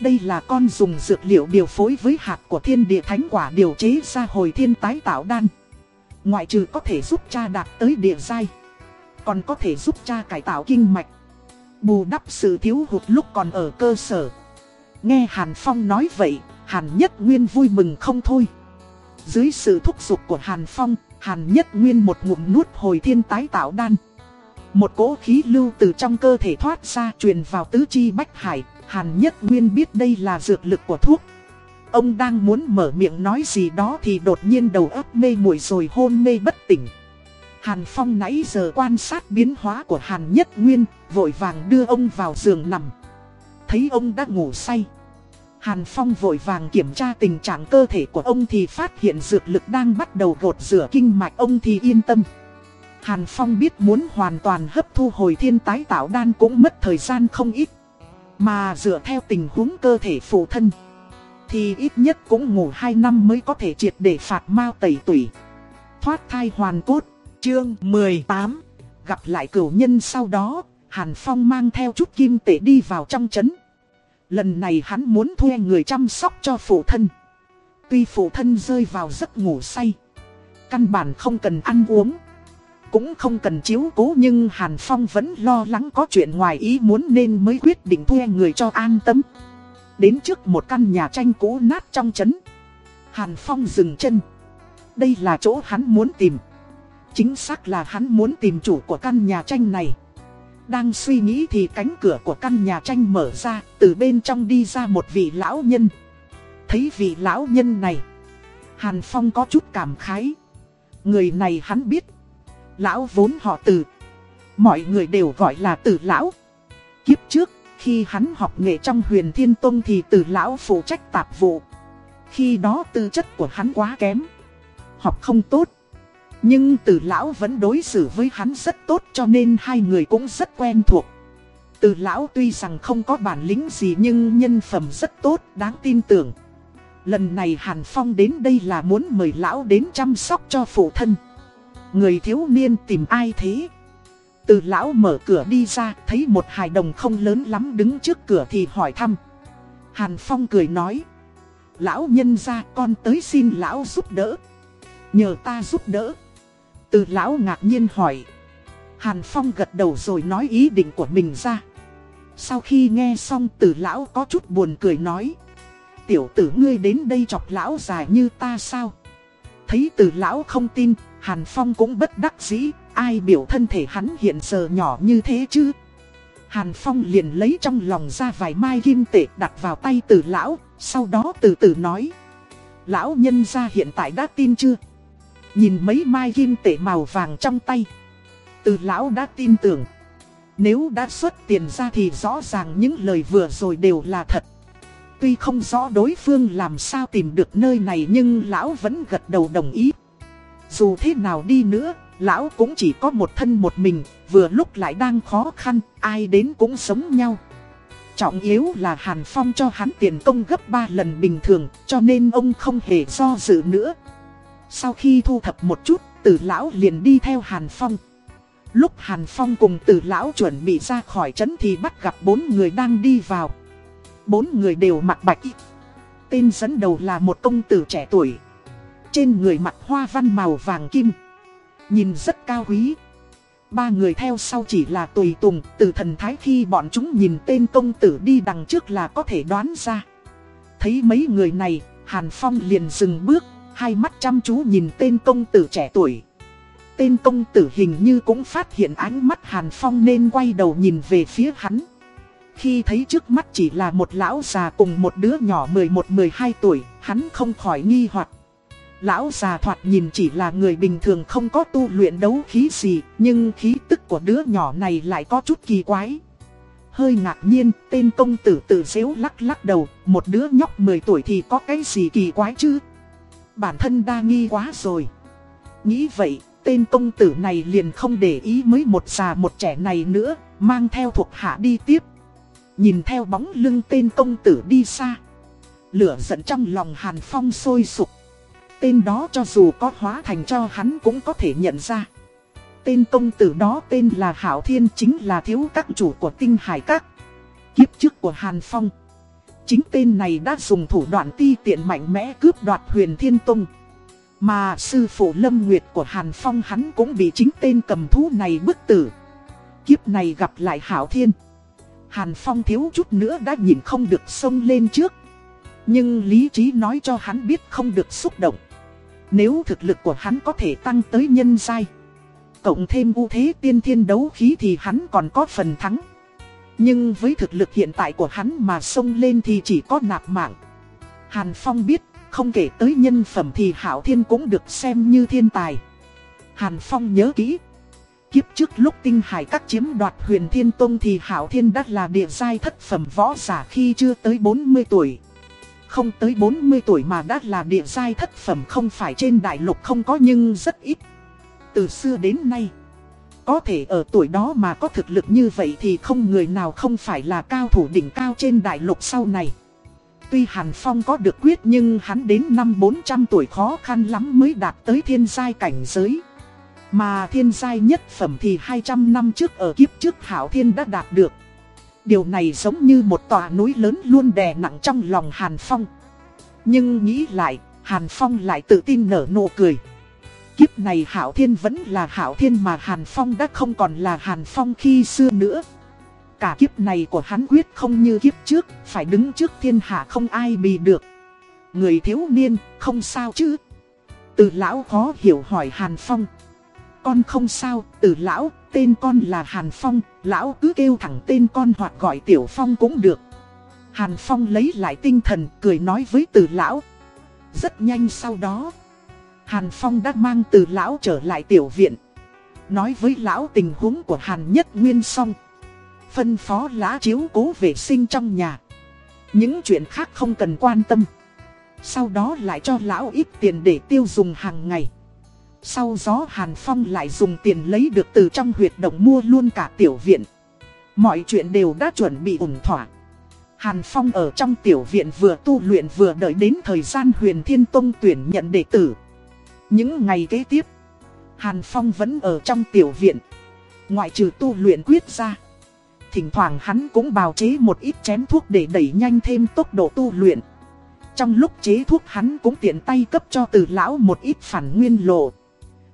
Đây là con dùng dược liệu điều phối với hạt của thiên địa thánh quả điều chế ra hồi thiên tái tạo đan. Ngoại trừ có thể giúp cha đạt tới địa giai. Còn có thể giúp cha cải tạo kinh mạch bù đắp sự thiếu hụt lúc còn ở cơ sở. Nghe Hàn Phong nói vậy, Hàn Nhất Nguyên vui mừng không thôi. Dưới sự thúc giục của Hàn Phong, Hàn Nhất Nguyên một ngụm nuốt hồi thiên tái tạo đan. Một cỗ khí lưu từ trong cơ thể thoát ra truyền vào tứ chi bách hải, Hàn Nhất Nguyên biết đây là dược lực của thuốc. Ông đang muốn mở miệng nói gì đó thì đột nhiên đầu óc mê muội rồi hôn mê bất tỉnh. Hàn Phong nãy giờ quan sát biến hóa của Hàn Nhất Nguyên, vội vàng đưa ông vào giường nằm. Thấy ông đã ngủ say. Hàn Phong vội vàng kiểm tra tình trạng cơ thể của ông thì phát hiện dược lực đang bắt đầu gột rửa kinh mạch ông thì yên tâm. Hàn Phong biết muốn hoàn toàn hấp thu hồi thiên tái tạo đan cũng mất thời gian không ít. Mà dựa theo tình huống cơ thể phụ thân, thì ít nhất cũng ngủ 2 năm mới có thể triệt để phạt mau tẩy tủy. Thoát thai hoàn cốt. Chương 18 Gặp lại cửu nhân sau đó, Hàn Phong mang theo chút kim tệ đi vào trong trấn. Lần này hắn muốn thuê người chăm sóc cho phụ thân. Tuy phụ thân rơi vào giấc ngủ say, Căn bản không cần ăn uống. Cũng không cần chiếu cố nhưng Hàn Phong vẫn lo lắng có chuyện ngoài ý muốn nên mới quyết định thuê người cho an tâm. Đến trước một căn nhà tranh cũ nát trong trấn Hàn Phong dừng chân. Đây là chỗ hắn muốn tìm. Chính xác là hắn muốn tìm chủ của căn nhà tranh này. Đang suy nghĩ thì cánh cửa của căn nhà tranh mở ra, Từ bên trong đi ra một vị lão nhân. Thấy vị lão nhân này, Hàn Phong có chút cảm khái. Người này hắn biết, Lão vốn họ từ. Mọi người đều gọi là từ lão. Kiếp trước, Khi hắn học nghệ trong huyền thiên tông thì từ lão phụ trách tạp vụ. Khi đó tư chất của hắn quá kém, Học không tốt. Nhưng từ lão vẫn đối xử với hắn rất tốt cho nên hai người cũng rất quen thuộc Từ lão tuy rằng không có bản lĩnh gì nhưng nhân phẩm rất tốt, đáng tin tưởng Lần này Hàn Phong đến đây là muốn mời lão đến chăm sóc cho phụ thân. Người thiếu niên tìm ai thế? Từ lão mở cửa đi ra, thấy một hài đồng không lớn lắm đứng trước cửa thì hỏi thăm. Hàn Phong cười nói. Lão nhân ra con tới xin lão giúp đỡ. Nhờ ta giúp đỡ. Từ lão ngạc nhiên hỏi. Hàn Phong gật đầu rồi nói ý định của mình ra. Sau khi nghe xong từ lão có chút buồn cười nói tiểu tử ngươi đến đây chọc lão dài như ta sao? Thấy từ lão không tin, Hàn Phong cũng bất đắc dĩ, ai biểu thân thể hắn hiện giờ nhỏ như thế chứ? Hàn Phong liền lấy trong lòng ra vài mai kim tệ đặt vào tay từ lão, sau đó từ từ nói. Lão nhân gia hiện tại đã tin chưa? Nhìn mấy mai kim tệ màu vàng trong tay. Từ lão đã tin tưởng. Nếu đã xuất tiền ra thì rõ ràng những lời vừa rồi đều là thật. Tuy không rõ đối phương làm sao tìm được nơi này nhưng lão vẫn gật đầu đồng ý. Dù thế nào đi nữa, lão cũng chỉ có một thân một mình, vừa lúc lại đang khó khăn, ai đến cũng sống nhau. Trọng yếu là Hàn Phong cho hắn tiền công gấp 3 lần bình thường, cho nên ông không hề do dự nữa. Sau khi thu thập một chút, tử lão liền đi theo Hàn Phong. Lúc Hàn Phong cùng tử lão chuẩn bị ra khỏi trấn thì bắt gặp bốn người đang đi vào. Bốn người đều mặc bạch y. Tên dẫn đầu là một công tử trẻ tuổi. Trên người mặc hoa văn màu vàng kim. Nhìn rất cao quý. Ba người theo sau chỉ là tùy tùng từ thần thái khi bọn chúng nhìn tên công tử đi đằng trước là có thể đoán ra. Thấy mấy người này, Hàn Phong liền dừng bước, hai mắt chăm chú nhìn tên công tử trẻ tuổi. Tên công tử hình như cũng phát hiện ánh mắt Hàn Phong nên quay đầu nhìn về phía hắn. Khi thấy trước mắt chỉ là một lão già cùng một đứa nhỏ 11-12 tuổi, hắn không khỏi nghi hoặc. Lão già thoạt nhìn chỉ là người bình thường không có tu luyện đấu khí gì, nhưng khí tức của đứa nhỏ này lại có chút kỳ quái. Hơi ngạc nhiên, tên công tử tự xéo lắc lắc đầu, một đứa nhóc 10 tuổi thì có cái gì kỳ quái chứ? Bản thân đa nghi quá rồi. Nghĩ vậy, tên công tử này liền không để ý mới một già một trẻ này nữa, mang theo thuộc hạ đi tiếp. Nhìn theo bóng lưng tên công tử đi xa Lửa giận trong lòng Hàn Phong sôi sục Tên đó cho dù có hóa thành cho hắn cũng có thể nhận ra Tên công tử đó tên là Hảo Thiên chính là thiếu các chủ của tinh hải các Kiếp trước của Hàn Phong Chính tên này đã dùng thủ đoạn ti tiện mạnh mẽ cướp đoạt huyền thiên tông Mà sư phụ Lâm Nguyệt của Hàn Phong hắn cũng bị chính tên cầm thú này bức tử Kiếp này gặp lại Hảo Thiên Hàn Phong thiếu chút nữa đã nhìn không được sông lên trước. Nhưng lý trí nói cho hắn biết không được xúc động. Nếu thực lực của hắn có thể tăng tới nhân giai. Cộng thêm ưu thế tiên thiên đấu khí thì hắn còn có phần thắng. Nhưng với thực lực hiện tại của hắn mà xông lên thì chỉ có nạp mạng. Hàn Phong biết, không kể tới nhân phẩm thì Hảo Thiên cũng được xem như thiên tài. Hàn Phong nhớ kỹ, Kiếp trước lúc tinh hải các chiếm đoạt huyền thiên tông thì Hảo Thiên đã là địa giai thất phẩm võ giả khi chưa tới 40 tuổi. Không tới 40 tuổi mà đã là địa giai thất phẩm không phải trên đại lục không có nhưng rất ít. Từ xưa đến nay, có thể ở tuổi đó mà có thực lực như vậy thì không người nào không phải là cao thủ đỉnh cao trên đại lục sau này. Tuy Hàn Phong có được quyết nhưng hắn đến năm 400 tuổi khó khăn lắm mới đạt tới thiên giai cảnh giới. Mà thiên giai nhất phẩm thì 200 năm trước ở kiếp trước Hảo Thiên đã đạt được. Điều này giống như một tòa núi lớn luôn đè nặng trong lòng Hàn Phong. Nhưng nghĩ lại, Hàn Phong lại tự tin nở nụ cười. Kiếp này Hảo Thiên vẫn là Hảo Thiên mà Hàn Phong đã không còn là Hàn Phong khi xưa nữa. Cả kiếp này của hắn quyết không như kiếp trước, phải đứng trước thiên hạ không ai bị được. Người thiếu niên, không sao chứ? Từ lão khó hiểu hỏi Hàn Phong. Con không sao, từ lão, tên con là Hàn Phong, lão cứ kêu thẳng tên con hoặc gọi Tiểu Phong cũng được. Hàn Phong lấy lại tinh thần, cười nói với từ lão. Rất nhanh sau đó, Hàn Phong đã mang từ lão trở lại tiểu viện. Nói với lão tình huống của Hàn Nhất Nguyên xong. Phân phó lá chiếu cố vệ sinh trong nhà. Những chuyện khác không cần quan tâm. Sau đó lại cho lão ít tiền để tiêu dùng hàng ngày. Sau gió Hàn Phong lại dùng tiền lấy được từ trong huyệt động mua luôn cả tiểu viện. Mọi chuyện đều đã chuẩn bị ổn thỏa. Hàn Phong ở trong tiểu viện vừa tu luyện vừa đợi đến thời gian huyền thiên tông tuyển nhận đệ tử. Những ngày kế tiếp, Hàn Phong vẫn ở trong tiểu viện. Ngoại trừ tu luyện quyết ra. Thỉnh thoảng hắn cũng bào chế một ít chén thuốc để đẩy nhanh thêm tốc độ tu luyện. Trong lúc chế thuốc hắn cũng tiện tay cấp cho từ lão một ít phản nguyên lộ.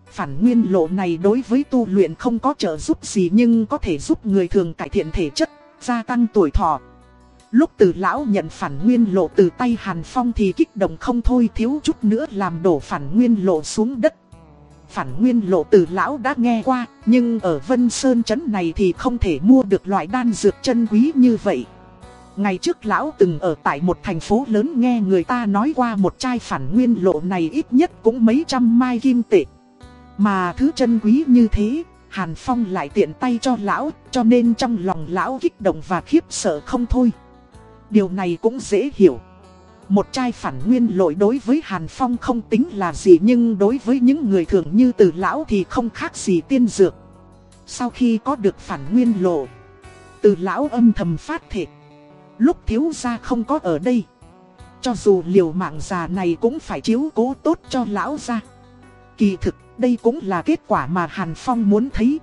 Phản nguyên lộ này đối với tu luyện không có trợ giúp gì nhưng có thể giúp người thường cải thiện thể chất, gia tăng tuổi thọ. Lúc từ lão nhận phản nguyên lộ từ tay Hàn Phong thì kích động không thôi thiếu chút nữa làm đổ phản nguyên lộ xuống đất. Phản nguyên lộ từ lão đã nghe qua, nhưng ở Vân Sơn Trấn này thì không thể mua được loại đan dược chân quý như vậy. Ngày trước lão từng ở tại một thành phố lớn nghe người ta nói qua một chai phản nguyên lộ này ít nhất cũng mấy trăm mai kim tệ. Mà thứ chân quý như thế, Hàn Phong lại tiện tay cho lão, cho nên trong lòng lão kích động và khiếp sợ không thôi. Điều này cũng dễ hiểu. Một chai phản nguyên lội đối với Hàn Phong không tính là gì nhưng đối với những người thường như từ lão thì không khác gì tiên dược. Sau khi có được phản nguyên lộ, từ lão âm thầm phát thệ. Lúc thiếu gia không có ở đây, cho dù liều mạng già này cũng phải chiếu cố tốt cho lão gia. Kỳ thực, đây cũng là kết quả mà Hàn Phong muốn thấy.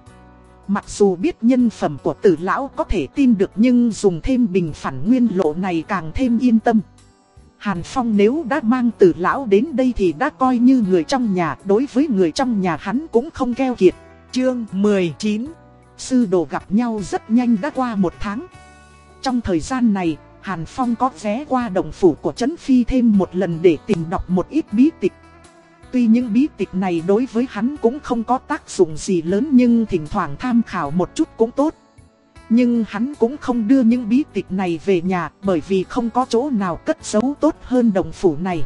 Mặc dù biết nhân phẩm của tử lão có thể tin được nhưng dùng thêm bình phản nguyên lộ này càng thêm yên tâm. Hàn Phong nếu đã mang tử lão đến đây thì đã coi như người trong nhà, đối với người trong nhà hắn cũng không keo kiệt. Chương 19 Sư đồ gặp nhau rất nhanh đã qua một tháng. Trong thời gian này, Hàn Phong có ghé qua đồng phủ của Trấn Phi thêm một lần để tìm đọc một ít bí tịch. Tuy những bí tịch này đối với hắn cũng không có tác dụng gì lớn nhưng thỉnh thoảng tham khảo một chút cũng tốt. Nhưng hắn cũng không đưa những bí tịch này về nhà bởi vì không có chỗ nào cất giấu tốt hơn đồng phủ này.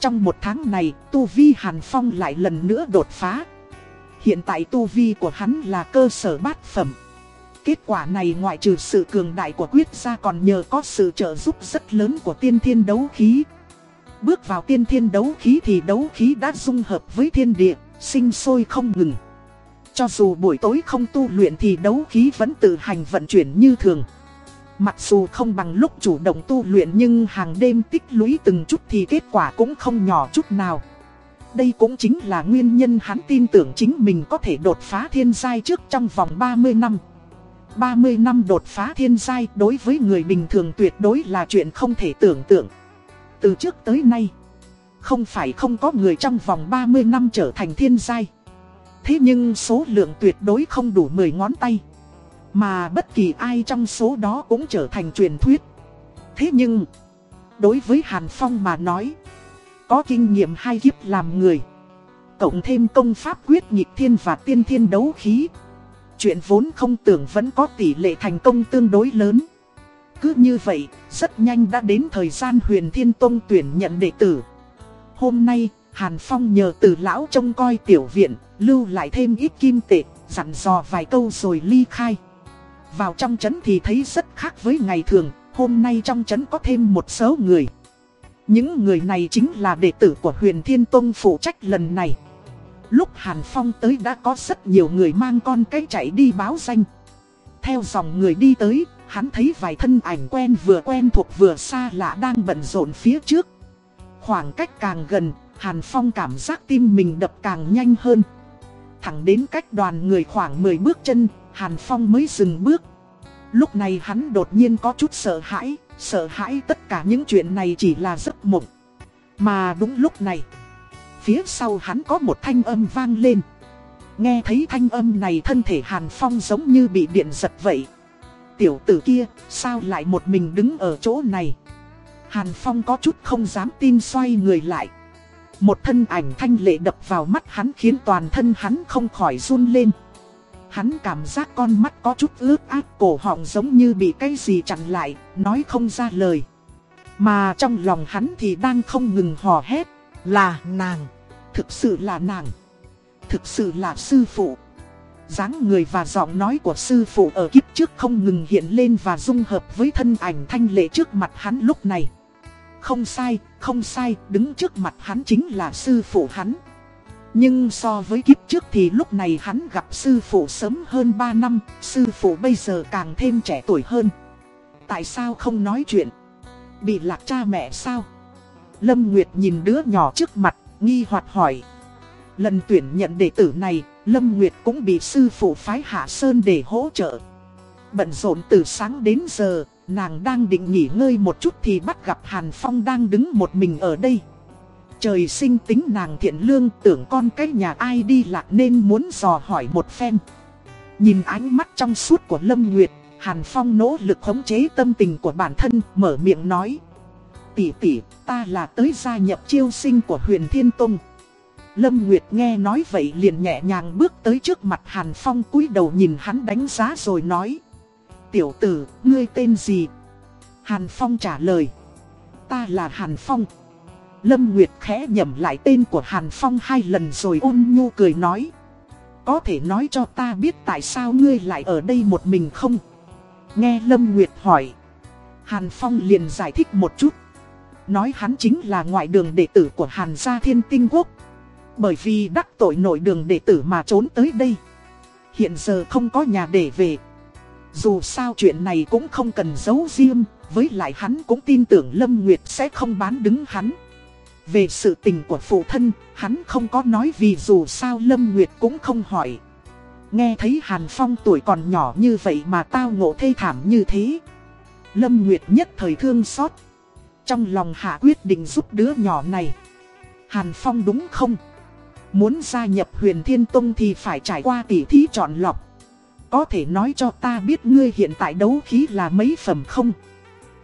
Trong một tháng này, Tu Vi Hàn Phong lại lần nữa đột phá. Hiện tại Tu Vi của hắn là cơ sở bát phẩm. Kết quả này ngoại trừ sự cường đại của quyết gia còn nhờ có sự trợ giúp rất lớn của tiên thiên đấu khí. Bước vào tiên thiên đấu khí thì đấu khí đã dung hợp với thiên địa, sinh sôi không ngừng. Cho dù buổi tối không tu luyện thì đấu khí vẫn tự hành vận chuyển như thường. Mặc dù không bằng lúc chủ động tu luyện nhưng hàng đêm tích lũy từng chút thì kết quả cũng không nhỏ chút nào. Đây cũng chính là nguyên nhân hắn tin tưởng chính mình có thể đột phá thiên giai trước trong vòng 30 năm. 30 năm đột phá thiên giai đối với người bình thường tuyệt đối là chuyện không thể tưởng tượng. Từ trước tới nay, không phải không có người trong vòng 30 năm trở thành thiên giai. Thế nhưng số lượng tuyệt đối không đủ 10 ngón tay. Mà bất kỳ ai trong số đó cũng trở thành truyền thuyết. Thế nhưng, đối với Hàn Phong mà nói, có kinh nghiệm hai kiếp làm người. Cộng thêm công pháp quyết nhịp thiên và tiên thiên đấu khí. Chuyện vốn không tưởng vẫn có tỷ lệ thành công tương đối lớn. Cứ như vậy, rất nhanh đã đến thời gian huyền thiên tông tuyển nhận đệ tử. Hôm nay, Hàn Phong nhờ từ lão trông coi tiểu viện, lưu lại thêm ít kim tệ, dặn dò vài câu rồi ly khai. Vào trong trấn thì thấy rất khác với ngày thường, hôm nay trong trấn có thêm một số người. Những người này chính là đệ tử của huyền thiên tông phụ trách lần này. Lúc Hàn Phong tới đã có rất nhiều người mang con cái chạy đi báo danh. Theo dòng người đi tới, Hắn thấy vài thân ảnh quen vừa quen thuộc vừa xa lạ đang bận rộn phía trước. Khoảng cách càng gần, Hàn Phong cảm giác tim mình đập càng nhanh hơn. Thẳng đến cách đoàn người khoảng 10 bước chân, Hàn Phong mới dừng bước. Lúc này hắn đột nhiên có chút sợ hãi, sợ hãi tất cả những chuyện này chỉ là giấc mộng. Mà đúng lúc này, phía sau hắn có một thanh âm vang lên. Nghe thấy thanh âm này thân thể Hàn Phong giống như bị điện giật vậy. Tiểu tử kia, sao lại một mình đứng ở chỗ này? Hàn Phong có chút không dám tin xoay người lại. Một thân ảnh thanh lệ đập vào mắt hắn khiến toàn thân hắn không khỏi run lên. Hắn cảm giác con mắt có chút ướt át cổ họng giống như bị cái gì chặn lại, nói không ra lời. Mà trong lòng hắn thì đang không ngừng hò hét, là nàng, thực sự là nàng, thực sự là sư phụ dáng người và giọng nói của sư phụ ở kiếp trước không ngừng hiện lên và dung hợp với thân ảnh thanh lệ trước mặt hắn lúc này. Không sai, không sai, đứng trước mặt hắn chính là sư phụ hắn. Nhưng so với kiếp trước thì lúc này hắn gặp sư phụ sớm hơn 3 năm, sư phụ bây giờ càng thêm trẻ tuổi hơn. Tại sao không nói chuyện? Bị lạc cha mẹ sao? Lâm Nguyệt nhìn đứa nhỏ trước mặt, nghi hoặc hỏi. Lần tuyển nhận đệ tử này, Lâm Nguyệt cũng bị sư phụ phái Hạ Sơn để hỗ trợ. Bận rộn từ sáng đến giờ, nàng đang định nghỉ ngơi một chút thì bắt gặp Hàn Phong đang đứng một mình ở đây. Trời sinh tính nàng thiện lương tưởng con cái nhà ai đi lạc nên muốn dò hỏi một phen. Nhìn ánh mắt trong suốt của Lâm Nguyệt, Hàn Phong nỗ lực khống chế tâm tình của bản thân, mở miệng nói. Tỷ tỷ, ta là tới gia nhập chiêu sinh của huyền Thiên Tông. Lâm Nguyệt nghe nói vậy liền nhẹ nhàng bước tới trước mặt Hàn Phong cúi đầu nhìn hắn đánh giá rồi nói. Tiểu tử, ngươi tên gì? Hàn Phong trả lời. Ta là Hàn Phong. Lâm Nguyệt khẽ nhẩm lại tên của Hàn Phong hai lần rồi ôn nhu cười nói. Có thể nói cho ta biết tại sao ngươi lại ở đây một mình không? Nghe Lâm Nguyệt hỏi. Hàn Phong liền giải thích một chút. Nói hắn chính là ngoại đường đệ tử của Hàn gia thiên tinh quốc. Bởi vì đắc tội nội đường đệ tử mà trốn tới đây. Hiện giờ không có nhà để về. Dù sao chuyện này cũng không cần giấu riêng, với lại hắn cũng tin tưởng Lâm Nguyệt sẽ không bán đứng hắn. Về sự tình của phụ thân, hắn không có nói vì dù sao Lâm Nguyệt cũng không hỏi. Nghe thấy Hàn Phong tuổi còn nhỏ như vậy mà tao ngộ thê thảm như thế. Lâm Nguyệt nhất thời thương xót. Trong lòng hạ quyết định giúp đứa nhỏ này. Hàn Phong đúng không? Muốn gia nhập huyền Thiên Tông thì phải trải qua tỉ thí chọn lọc. Có thể nói cho ta biết ngươi hiện tại đấu khí là mấy phẩm không?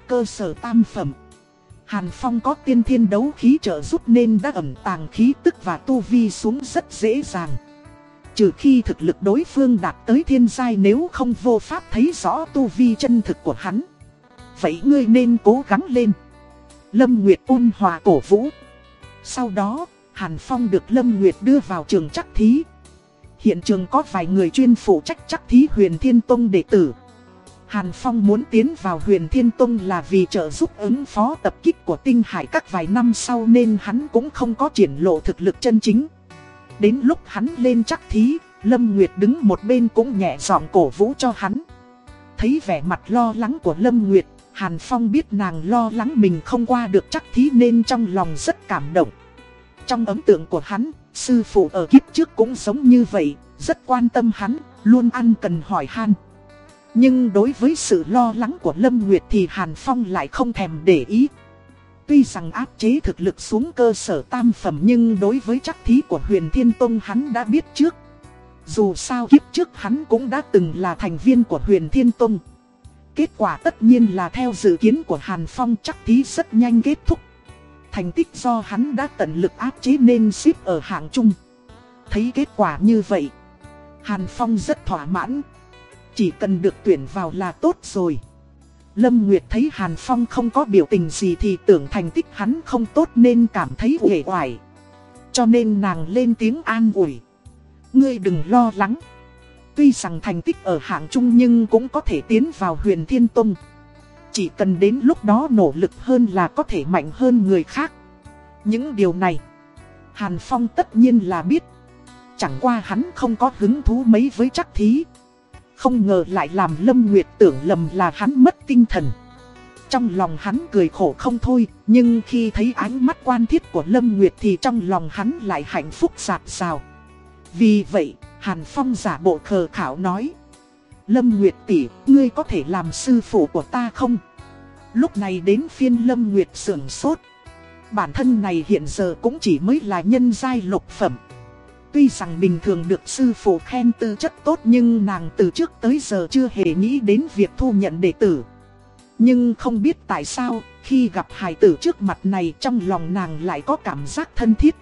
Cơ sở tam phẩm. Hàn Phong có tiên thiên đấu khí trợ giúp nên đã ẩm tàng khí tức và tu vi xuống rất dễ dàng. Trừ khi thực lực đối phương đạt tới thiên giai nếu không vô pháp thấy rõ tu vi chân thực của hắn. Vậy ngươi nên cố gắng lên. Lâm Nguyệt ôn hòa cổ vũ. Sau đó, Hàn Phong được Lâm Nguyệt đưa vào trường chắc thí. Hiện trường có vài người chuyên phụ trách chắc thí huyền thiên tông đệ tử. Hàn Phong muốn tiến vào huyền thiên tông là vì trợ giúp ứng phó tập kích của tinh hải các vài năm sau nên hắn cũng không có triển lộ thực lực chân chính. Đến lúc hắn lên chắc thí, Lâm Nguyệt đứng một bên cũng nhẹ giọng cổ vũ cho hắn. Thấy vẻ mặt lo lắng của Lâm Nguyệt, Hàn Phong biết nàng lo lắng mình không qua được chắc thí nên trong lòng rất cảm động. Trong ấn tượng của hắn, sư phụ ở kiếp trước cũng giống như vậy, rất quan tâm hắn, luôn ăn cần hỏi han. Nhưng đối với sự lo lắng của Lâm Nguyệt thì Hàn Phong lại không thèm để ý. Tuy rằng áp chế thực lực xuống cơ sở tam phẩm nhưng đối với chắc thí của huyền Thiên Tông hắn đã biết trước. Dù sao kiếp trước hắn cũng đã từng là thành viên của huyền Thiên Tông. Kết quả tất nhiên là theo dự kiến của Hàn Phong chắc thí rất nhanh kết thúc. Thành tích do hắn đã tận lực áp chế nên xếp ở hạng chung. Thấy kết quả như vậy, Hàn Phong rất thỏa mãn. Chỉ cần được tuyển vào là tốt rồi. Lâm Nguyệt thấy Hàn Phong không có biểu tình gì thì tưởng thành tích hắn không tốt nên cảm thấy uể oải. Cho nên nàng lên tiếng an ủi. Ngươi đừng lo lắng. Tuy rằng thành tích ở hạng trung nhưng cũng có thể tiến vào huyền thiên tông. Chỉ cần đến lúc đó nỗ lực hơn là có thể mạnh hơn người khác. Những điều này, Hàn Phong tất nhiên là biết. Chẳng qua hắn không có hứng thú mấy với chắc thí. Không ngờ lại làm Lâm Nguyệt tưởng lầm là hắn mất tinh thần. Trong lòng hắn cười khổ không thôi, nhưng khi thấy ánh mắt quan thiết của Lâm Nguyệt thì trong lòng hắn lại hạnh phúc sạc sào. Vì vậy, Hàn Phong giả bộ khờ khảo nói. Lâm Nguyệt tỷ, ngươi có thể làm sư phụ của ta không? Lúc này đến phiên Lâm Nguyệt sưởng sốt. Bản thân này hiện giờ cũng chỉ mới là nhân giai lục phẩm Tuy rằng bình thường được sư phụ khen tư chất tốt nhưng nàng từ trước tới giờ chưa hề nghĩ đến việc thu nhận đệ tử. Nhưng không biết tại sao, khi gặp hài tử trước mặt này trong lòng nàng lại có cảm giác thân thiết.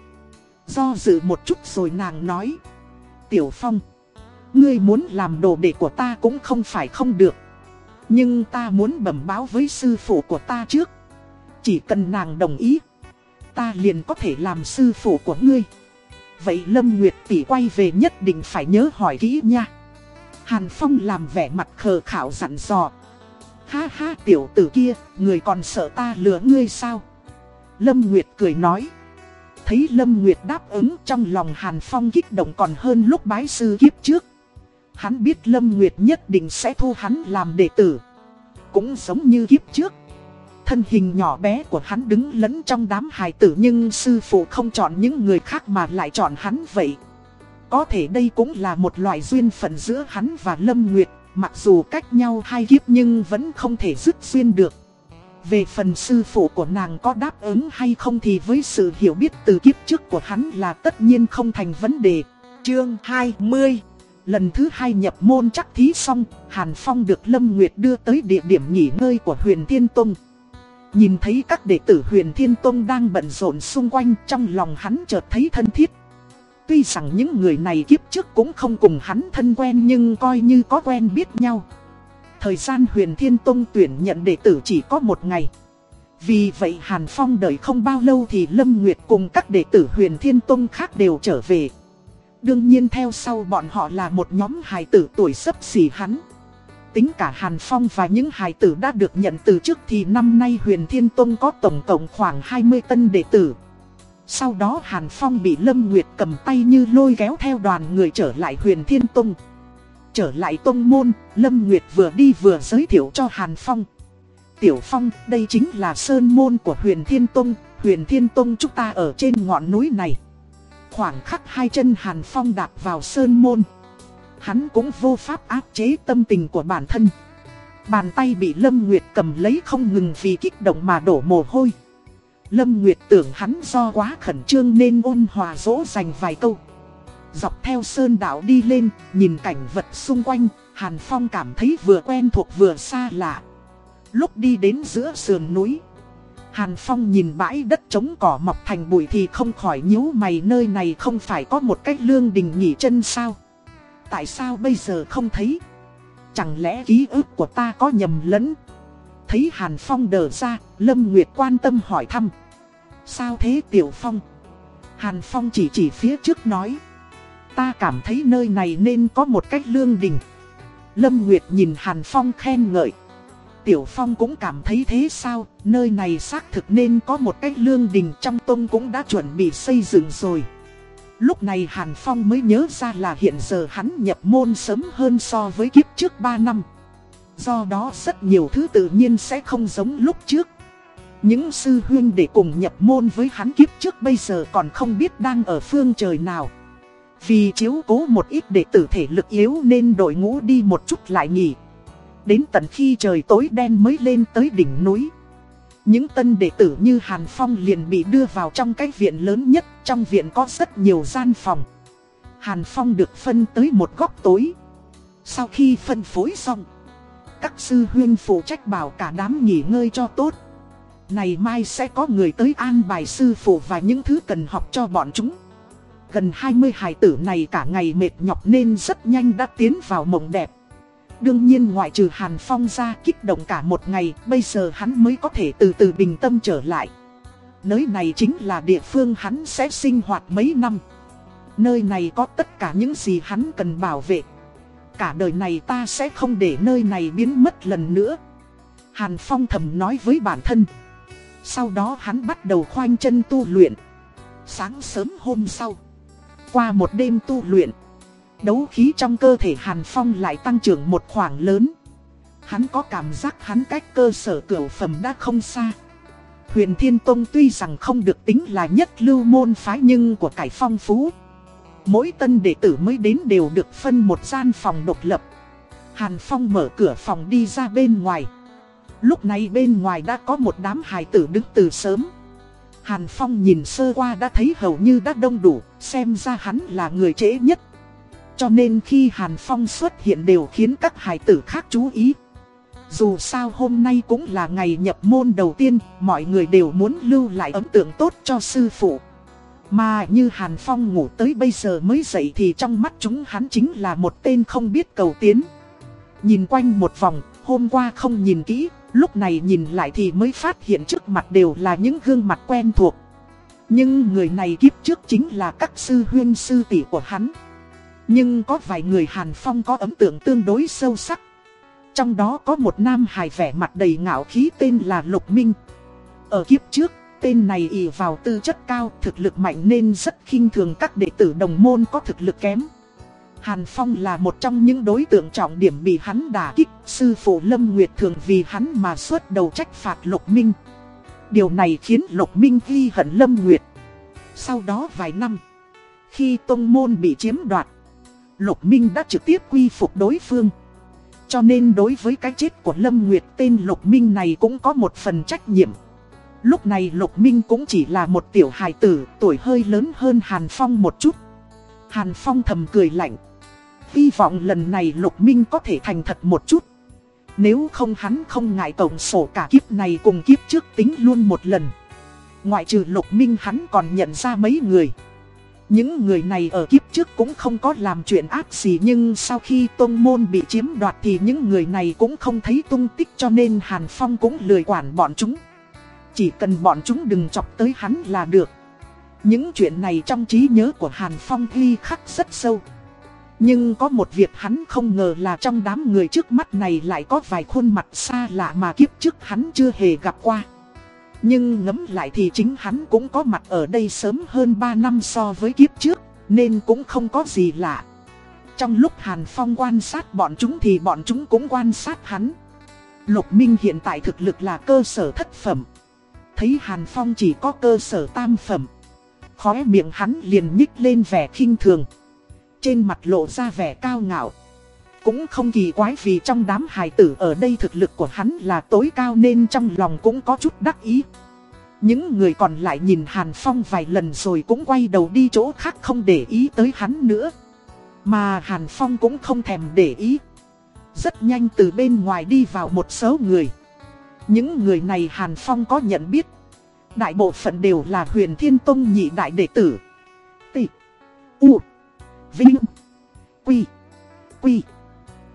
Do dự một chút rồi nàng nói. Tiểu Phong, ngươi muốn làm đồ đệ của ta cũng không phải không được. Nhưng ta muốn bẩm báo với sư phụ của ta trước. Chỉ cần nàng đồng ý, ta liền có thể làm sư phụ của ngươi. Vậy Lâm Nguyệt tỷ quay về nhất định phải nhớ hỏi kỹ nha. Hàn Phong làm vẻ mặt khờ khảo dặn dò. Ha ha tiểu tử kia, người còn sợ ta lừa ngươi sao? Lâm Nguyệt cười nói. Thấy Lâm Nguyệt đáp ứng trong lòng Hàn Phong kích động còn hơn lúc bái sư kiếp trước. Hắn biết Lâm Nguyệt nhất định sẽ thu hắn làm đệ tử. Cũng giống như kiếp trước. Thân hình nhỏ bé của hắn đứng lẫn trong đám hài tử nhưng sư phụ không chọn những người khác mà lại chọn hắn vậy. Có thể đây cũng là một loại duyên phận giữa hắn và Lâm Nguyệt, mặc dù cách nhau hai kiếp nhưng vẫn không thể dứt duyên được. Về phần sư phụ của nàng có đáp ứng hay không thì với sự hiểu biết từ kiếp trước của hắn là tất nhiên không thành vấn đề. Chương 20 Lần thứ hai nhập môn chắc thí xong, Hàn Phong được Lâm Nguyệt đưa tới địa điểm nghỉ ngơi của huyền Thiên Tông. Nhìn thấy các đệ tử huyền Thiên Tông đang bận rộn xung quanh trong lòng hắn chợt thấy thân thiết. Tuy rằng những người này kiếp trước cũng không cùng hắn thân quen nhưng coi như có quen biết nhau. Thời gian huyền Thiên Tông tuyển nhận đệ tử chỉ có một ngày. Vì vậy Hàn Phong đợi không bao lâu thì Lâm Nguyệt cùng các đệ tử huyền Thiên Tông khác đều trở về. Đương nhiên theo sau bọn họ là một nhóm hài tử tuổi sấp xỉ hắn. Tính cả Hàn Phong và những hài tử đã được nhận từ trước thì năm nay huyền Thiên Tông có tổng cộng khoảng 20 tân đệ tử. Sau đó Hàn Phong bị Lâm Nguyệt cầm tay như lôi kéo theo đoàn người trở lại huyền Thiên Tông. Trở lại Tông Môn, Lâm Nguyệt vừa đi vừa giới thiệu cho Hàn Phong. Tiểu Phong, đây chính là Sơn Môn của huyền Thiên Tông, huyền Thiên Tông chúng ta ở trên ngọn núi này. Khoảng khắc hai chân Hàn Phong đạp vào Sơn Môn. Hắn cũng vô pháp áp chế tâm tình của bản thân. Bàn tay bị Lâm Nguyệt cầm lấy không ngừng vì kích động mà đổ mồ hôi. Lâm Nguyệt tưởng hắn do quá khẩn trương nên ôn hòa dỗ dành vài câu. Dọc theo sơn đảo đi lên, nhìn cảnh vật xung quanh, Hàn Phong cảm thấy vừa quen thuộc vừa xa lạ. Lúc đi đến giữa sườn núi, Hàn Phong nhìn bãi đất trống cỏ mọc thành bụi thì không khỏi nhíu mày nơi này không phải có một cách lương đình nghỉ chân sao. Tại sao bây giờ không thấy? Chẳng lẽ ký ức của ta có nhầm lẫn? Thấy Hàn Phong đờ ra, Lâm Nguyệt quan tâm hỏi thăm. Sao thế Tiểu Phong? Hàn Phong chỉ chỉ phía trước nói. Ta cảm thấy nơi này nên có một cách lương đình. Lâm Nguyệt nhìn Hàn Phong khen ngợi. Tiểu Phong cũng cảm thấy thế sao, nơi này xác thực nên có một cách lương đình trong tông cũng đã chuẩn bị xây dựng rồi. Lúc này Hàn Phong mới nhớ ra là hiện giờ hắn nhập môn sớm hơn so với kiếp trước 3 năm. Do đó rất nhiều thứ tự nhiên sẽ không giống lúc trước. Những sư huyên để cùng nhập môn với hắn kiếp trước bây giờ còn không biết đang ở phương trời nào. Vì chiếu cố một ít đệ tử thể lực yếu nên đội ngũ đi một chút lại nghỉ. Đến tận khi trời tối đen mới lên tới đỉnh núi. Những tân đệ tử như Hàn Phong liền bị đưa vào trong cái viện lớn nhất, trong viện có rất nhiều gian phòng. Hàn Phong được phân tới một góc tối. Sau khi phân phối xong, các sư huyên phụ trách bảo cả đám nghỉ ngơi cho tốt. Này mai sẽ có người tới an bài sư phụ và những thứ cần học cho bọn chúng. Gần 20 hài tử này cả ngày mệt nhọc nên rất nhanh đã tiến vào mộng đẹp. Đương nhiên ngoại trừ Hàn Phong ra kích động cả một ngày, bây giờ hắn mới có thể từ từ bình tâm trở lại. Nơi này chính là địa phương hắn sẽ sinh hoạt mấy năm. Nơi này có tất cả những gì hắn cần bảo vệ. Cả đời này ta sẽ không để nơi này biến mất lần nữa. Hàn Phong thầm nói với bản thân. Sau đó hắn bắt đầu khoanh chân tu luyện. Sáng sớm hôm sau, qua một đêm tu luyện, Đấu khí trong cơ thể Hàn Phong lại tăng trưởng một khoảng lớn. Hắn có cảm giác hắn cách cơ sở cửu phẩm đã không xa. Huyền Thiên Tông tuy rằng không được tính là nhất lưu môn phái nhưng của cải phong phú. Mỗi tân đệ tử mới đến đều được phân một gian phòng độc lập. Hàn Phong mở cửa phòng đi ra bên ngoài. Lúc này bên ngoài đã có một đám hài tử đứng từ sớm. Hàn Phong nhìn sơ qua đã thấy hầu như đã đông đủ, xem ra hắn là người trễ nhất. Cho nên khi Hàn Phong xuất hiện đều khiến các hài tử khác chú ý. Dù sao hôm nay cũng là ngày nhập môn đầu tiên, mọi người đều muốn lưu lại ấn tượng tốt cho sư phụ. Mà như Hàn Phong ngủ tới bây giờ mới dậy thì trong mắt chúng hắn chính là một tên không biết cầu tiến. Nhìn quanh một vòng, hôm qua không nhìn kỹ, lúc này nhìn lại thì mới phát hiện trước mặt đều là những gương mặt quen thuộc. Nhưng người này kiếp trước chính là các sư huyên sư tỷ của hắn. Nhưng có vài người Hàn Phong có ấn tượng tương đối sâu sắc. Trong đó có một nam hài vẻ mặt đầy ngạo khí tên là Lục Minh. Ở kiếp trước, tên này ỷ vào tư chất cao, thực lực mạnh nên rất khinh thường các đệ tử đồng môn có thực lực kém. Hàn Phong là một trong những đối tượng trọng điểm bị hắn đả kích, sư phụ Lâm Nguyệt thường vì hắn mà xuất đầu trách phạt Lục Minh. Điều này khiến Lục Minh ghi hận Lâm Nguyệt. Sau đó vài năm, khi tông môn bị chiếm đoạt, Lục Minh đã trực tiếp quy phục đối phương. Cho nên đối với cái chết của Lâm Nguyệt tên Lục Minh này cũng có một phần trách nhiệm. Lúc này Lục Minh cũng chỉ là một tiểu hài tử, tuổi hơi lớn hơn Hàn Phong một chút. Hàn Phong thầm cười lạnh. Hy vọng lần này Lục Minh có thể thành thật một chút. Nếu không hắn không ngại tổng sổ cả kiếp này cùng kiếp trước tính luôn một lần. Ngoại trừ Lục Minh hắn còn nhận ra mấy người. Những người này ở kiếp trước cũng không có làm chuyện ác gì nhưng sau khi tôn môn bị chiếm đoạt thì những người này cũng không thấy tung tích cho nên Hàn Phong cũng lười quản bọn chúng. Chỉ cần bọn chúng đừng chọc tới hắn là được. Những chuyện này trong trí nhớ của Hàn Phong ghi khắc rất sâu. Nhưng có một việc hắn không ngờ là trong đám người trước mắt này lại có vài khuôn mặt xa lạ mà kiếp trước hắn chưa hề gặp qua. Nhưng ngẫm lại thì chính hắn cũng có mặt ở đây sớm hơn 3 năm so với kiếp trước, nên cũng không có gì lạ. Trong lúc Hàn Phong quan sát bọn chúng thì bọn chúng cũng quan sát hắn. Lục Minh hiện tại thực lực là cơ sở thất phẩm. Thấy Hàn Phong chỉ có cơ sở tam phẩm. Khóe miệng hắn liền nhích lên vẻ khinh thường. Trên mặt lộ ra vẻ cao ngạo. Cũng không kỳ quái vì trong đám hài tử ở đây thực lực của hắn là tối cao nên trong lòng cũng có chút đắc ý. Những người còn lại nhìn Hàn Phong vài lần rồi cũng quay đầu đi chỗ khác không để ý tới hắn nữa. Mà Hàn Phong cũng không thèm để ý. Rất nhanh từ bên ngoài đi vào một số người. Những người này Hàn Phong có nhận biết. Đại bộ phận đều là huyền thiên tông nhị đại đệ tử. Tị. U. Vinh. Quy. Quy.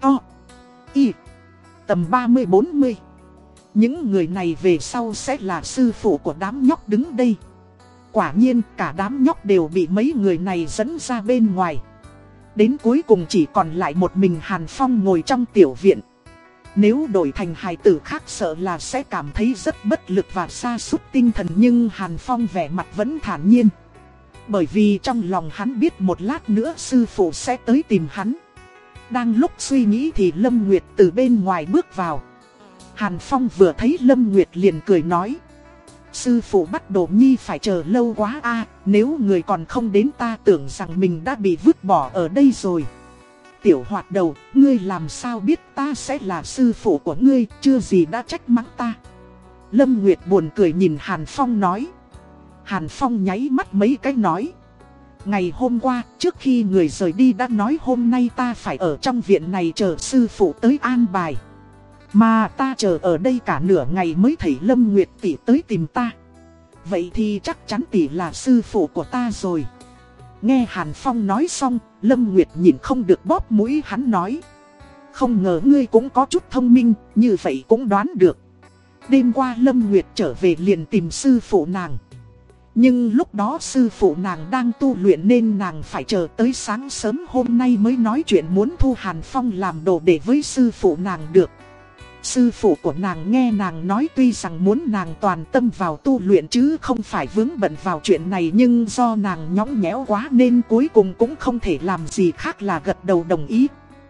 O, Y. Tầm 30-40. Những người này về sau sẽ là sư phụ của đám nhóc đứng đây. Quả nhiên cả đám nhóc đều bị mấy người này dẫn ra bên ngoài. Đến cuối cùng chỉ còn lại một mình Hàn Phong ngồi trong tiểu viện. Nếu đổi thành hài tử khác sợ là sẽ cảm thấy rất bất lực và xa xúc tinh thần nhưng Hàn Phong vẻ mặt vẫn thản nhiên. Bởi vì trong lòng hắn biết một lát nữa sư phụ sẽ tới tìm hắn. Đang lúc suy nghĩ thì Lâm Nguyệt từ bên ngoài bước vào. Hàn Phong vừa thấy Lâm Nguyệt liền cười nói. Sư phụ bắt đồ nhi phải chờ lâu quá a nếu người còn không đến ta tưởng rằng mình đã bị vứt bỏ ở đây rồi. Tiểu hoạt đầu, ngươi làm sao biết ta sẽ là sư phụ của ngươi, chưa gì đã trách mắng ta. Lâm Nguyệt buồn cười nhìn Hàn Phong nói. Hàn Phong nháy mắt mấy cái nói. Ngày hôm qua, trước khi người rời đi đã nói hôm nay ta phải ở trong viện này chờ sư phụ tới an bài. Mà ta chờ ở đây cả nửa ngày mới thấy Lâm Nguyệt tỷ tới tìm ta. Vậy thì chắc chắn tỷ là sư phụ của ta rồi. Nghe Hàn Phong nói xong, Lâm Nguyệt nhìn không được bóp mũi hắn nói. Không ngờ ngươi cũng có chút thông minh, như vậy cũng đoán được. Đêm qua Lâm Nguyệt trở về liền tìm sư phụ nàng. Nhưng lúc đó sư phụ nàng đang tu luyện nên nàng phải chờ tới sáng sớm hôm nay mới nói chuyện muốn thu Hàn Phong làm đồ để với sư phụ nàng được. Sư phụ của nàng nghe nàng nói tuy rằng muốn nàng toàn tâm vào tu luyện chứ không phải vướng bận vào chuyện này nhưng do nàng nhõng nhẽo quá nên cuối cùng cũng không thể làm gì khác là gật đầu đồng ý.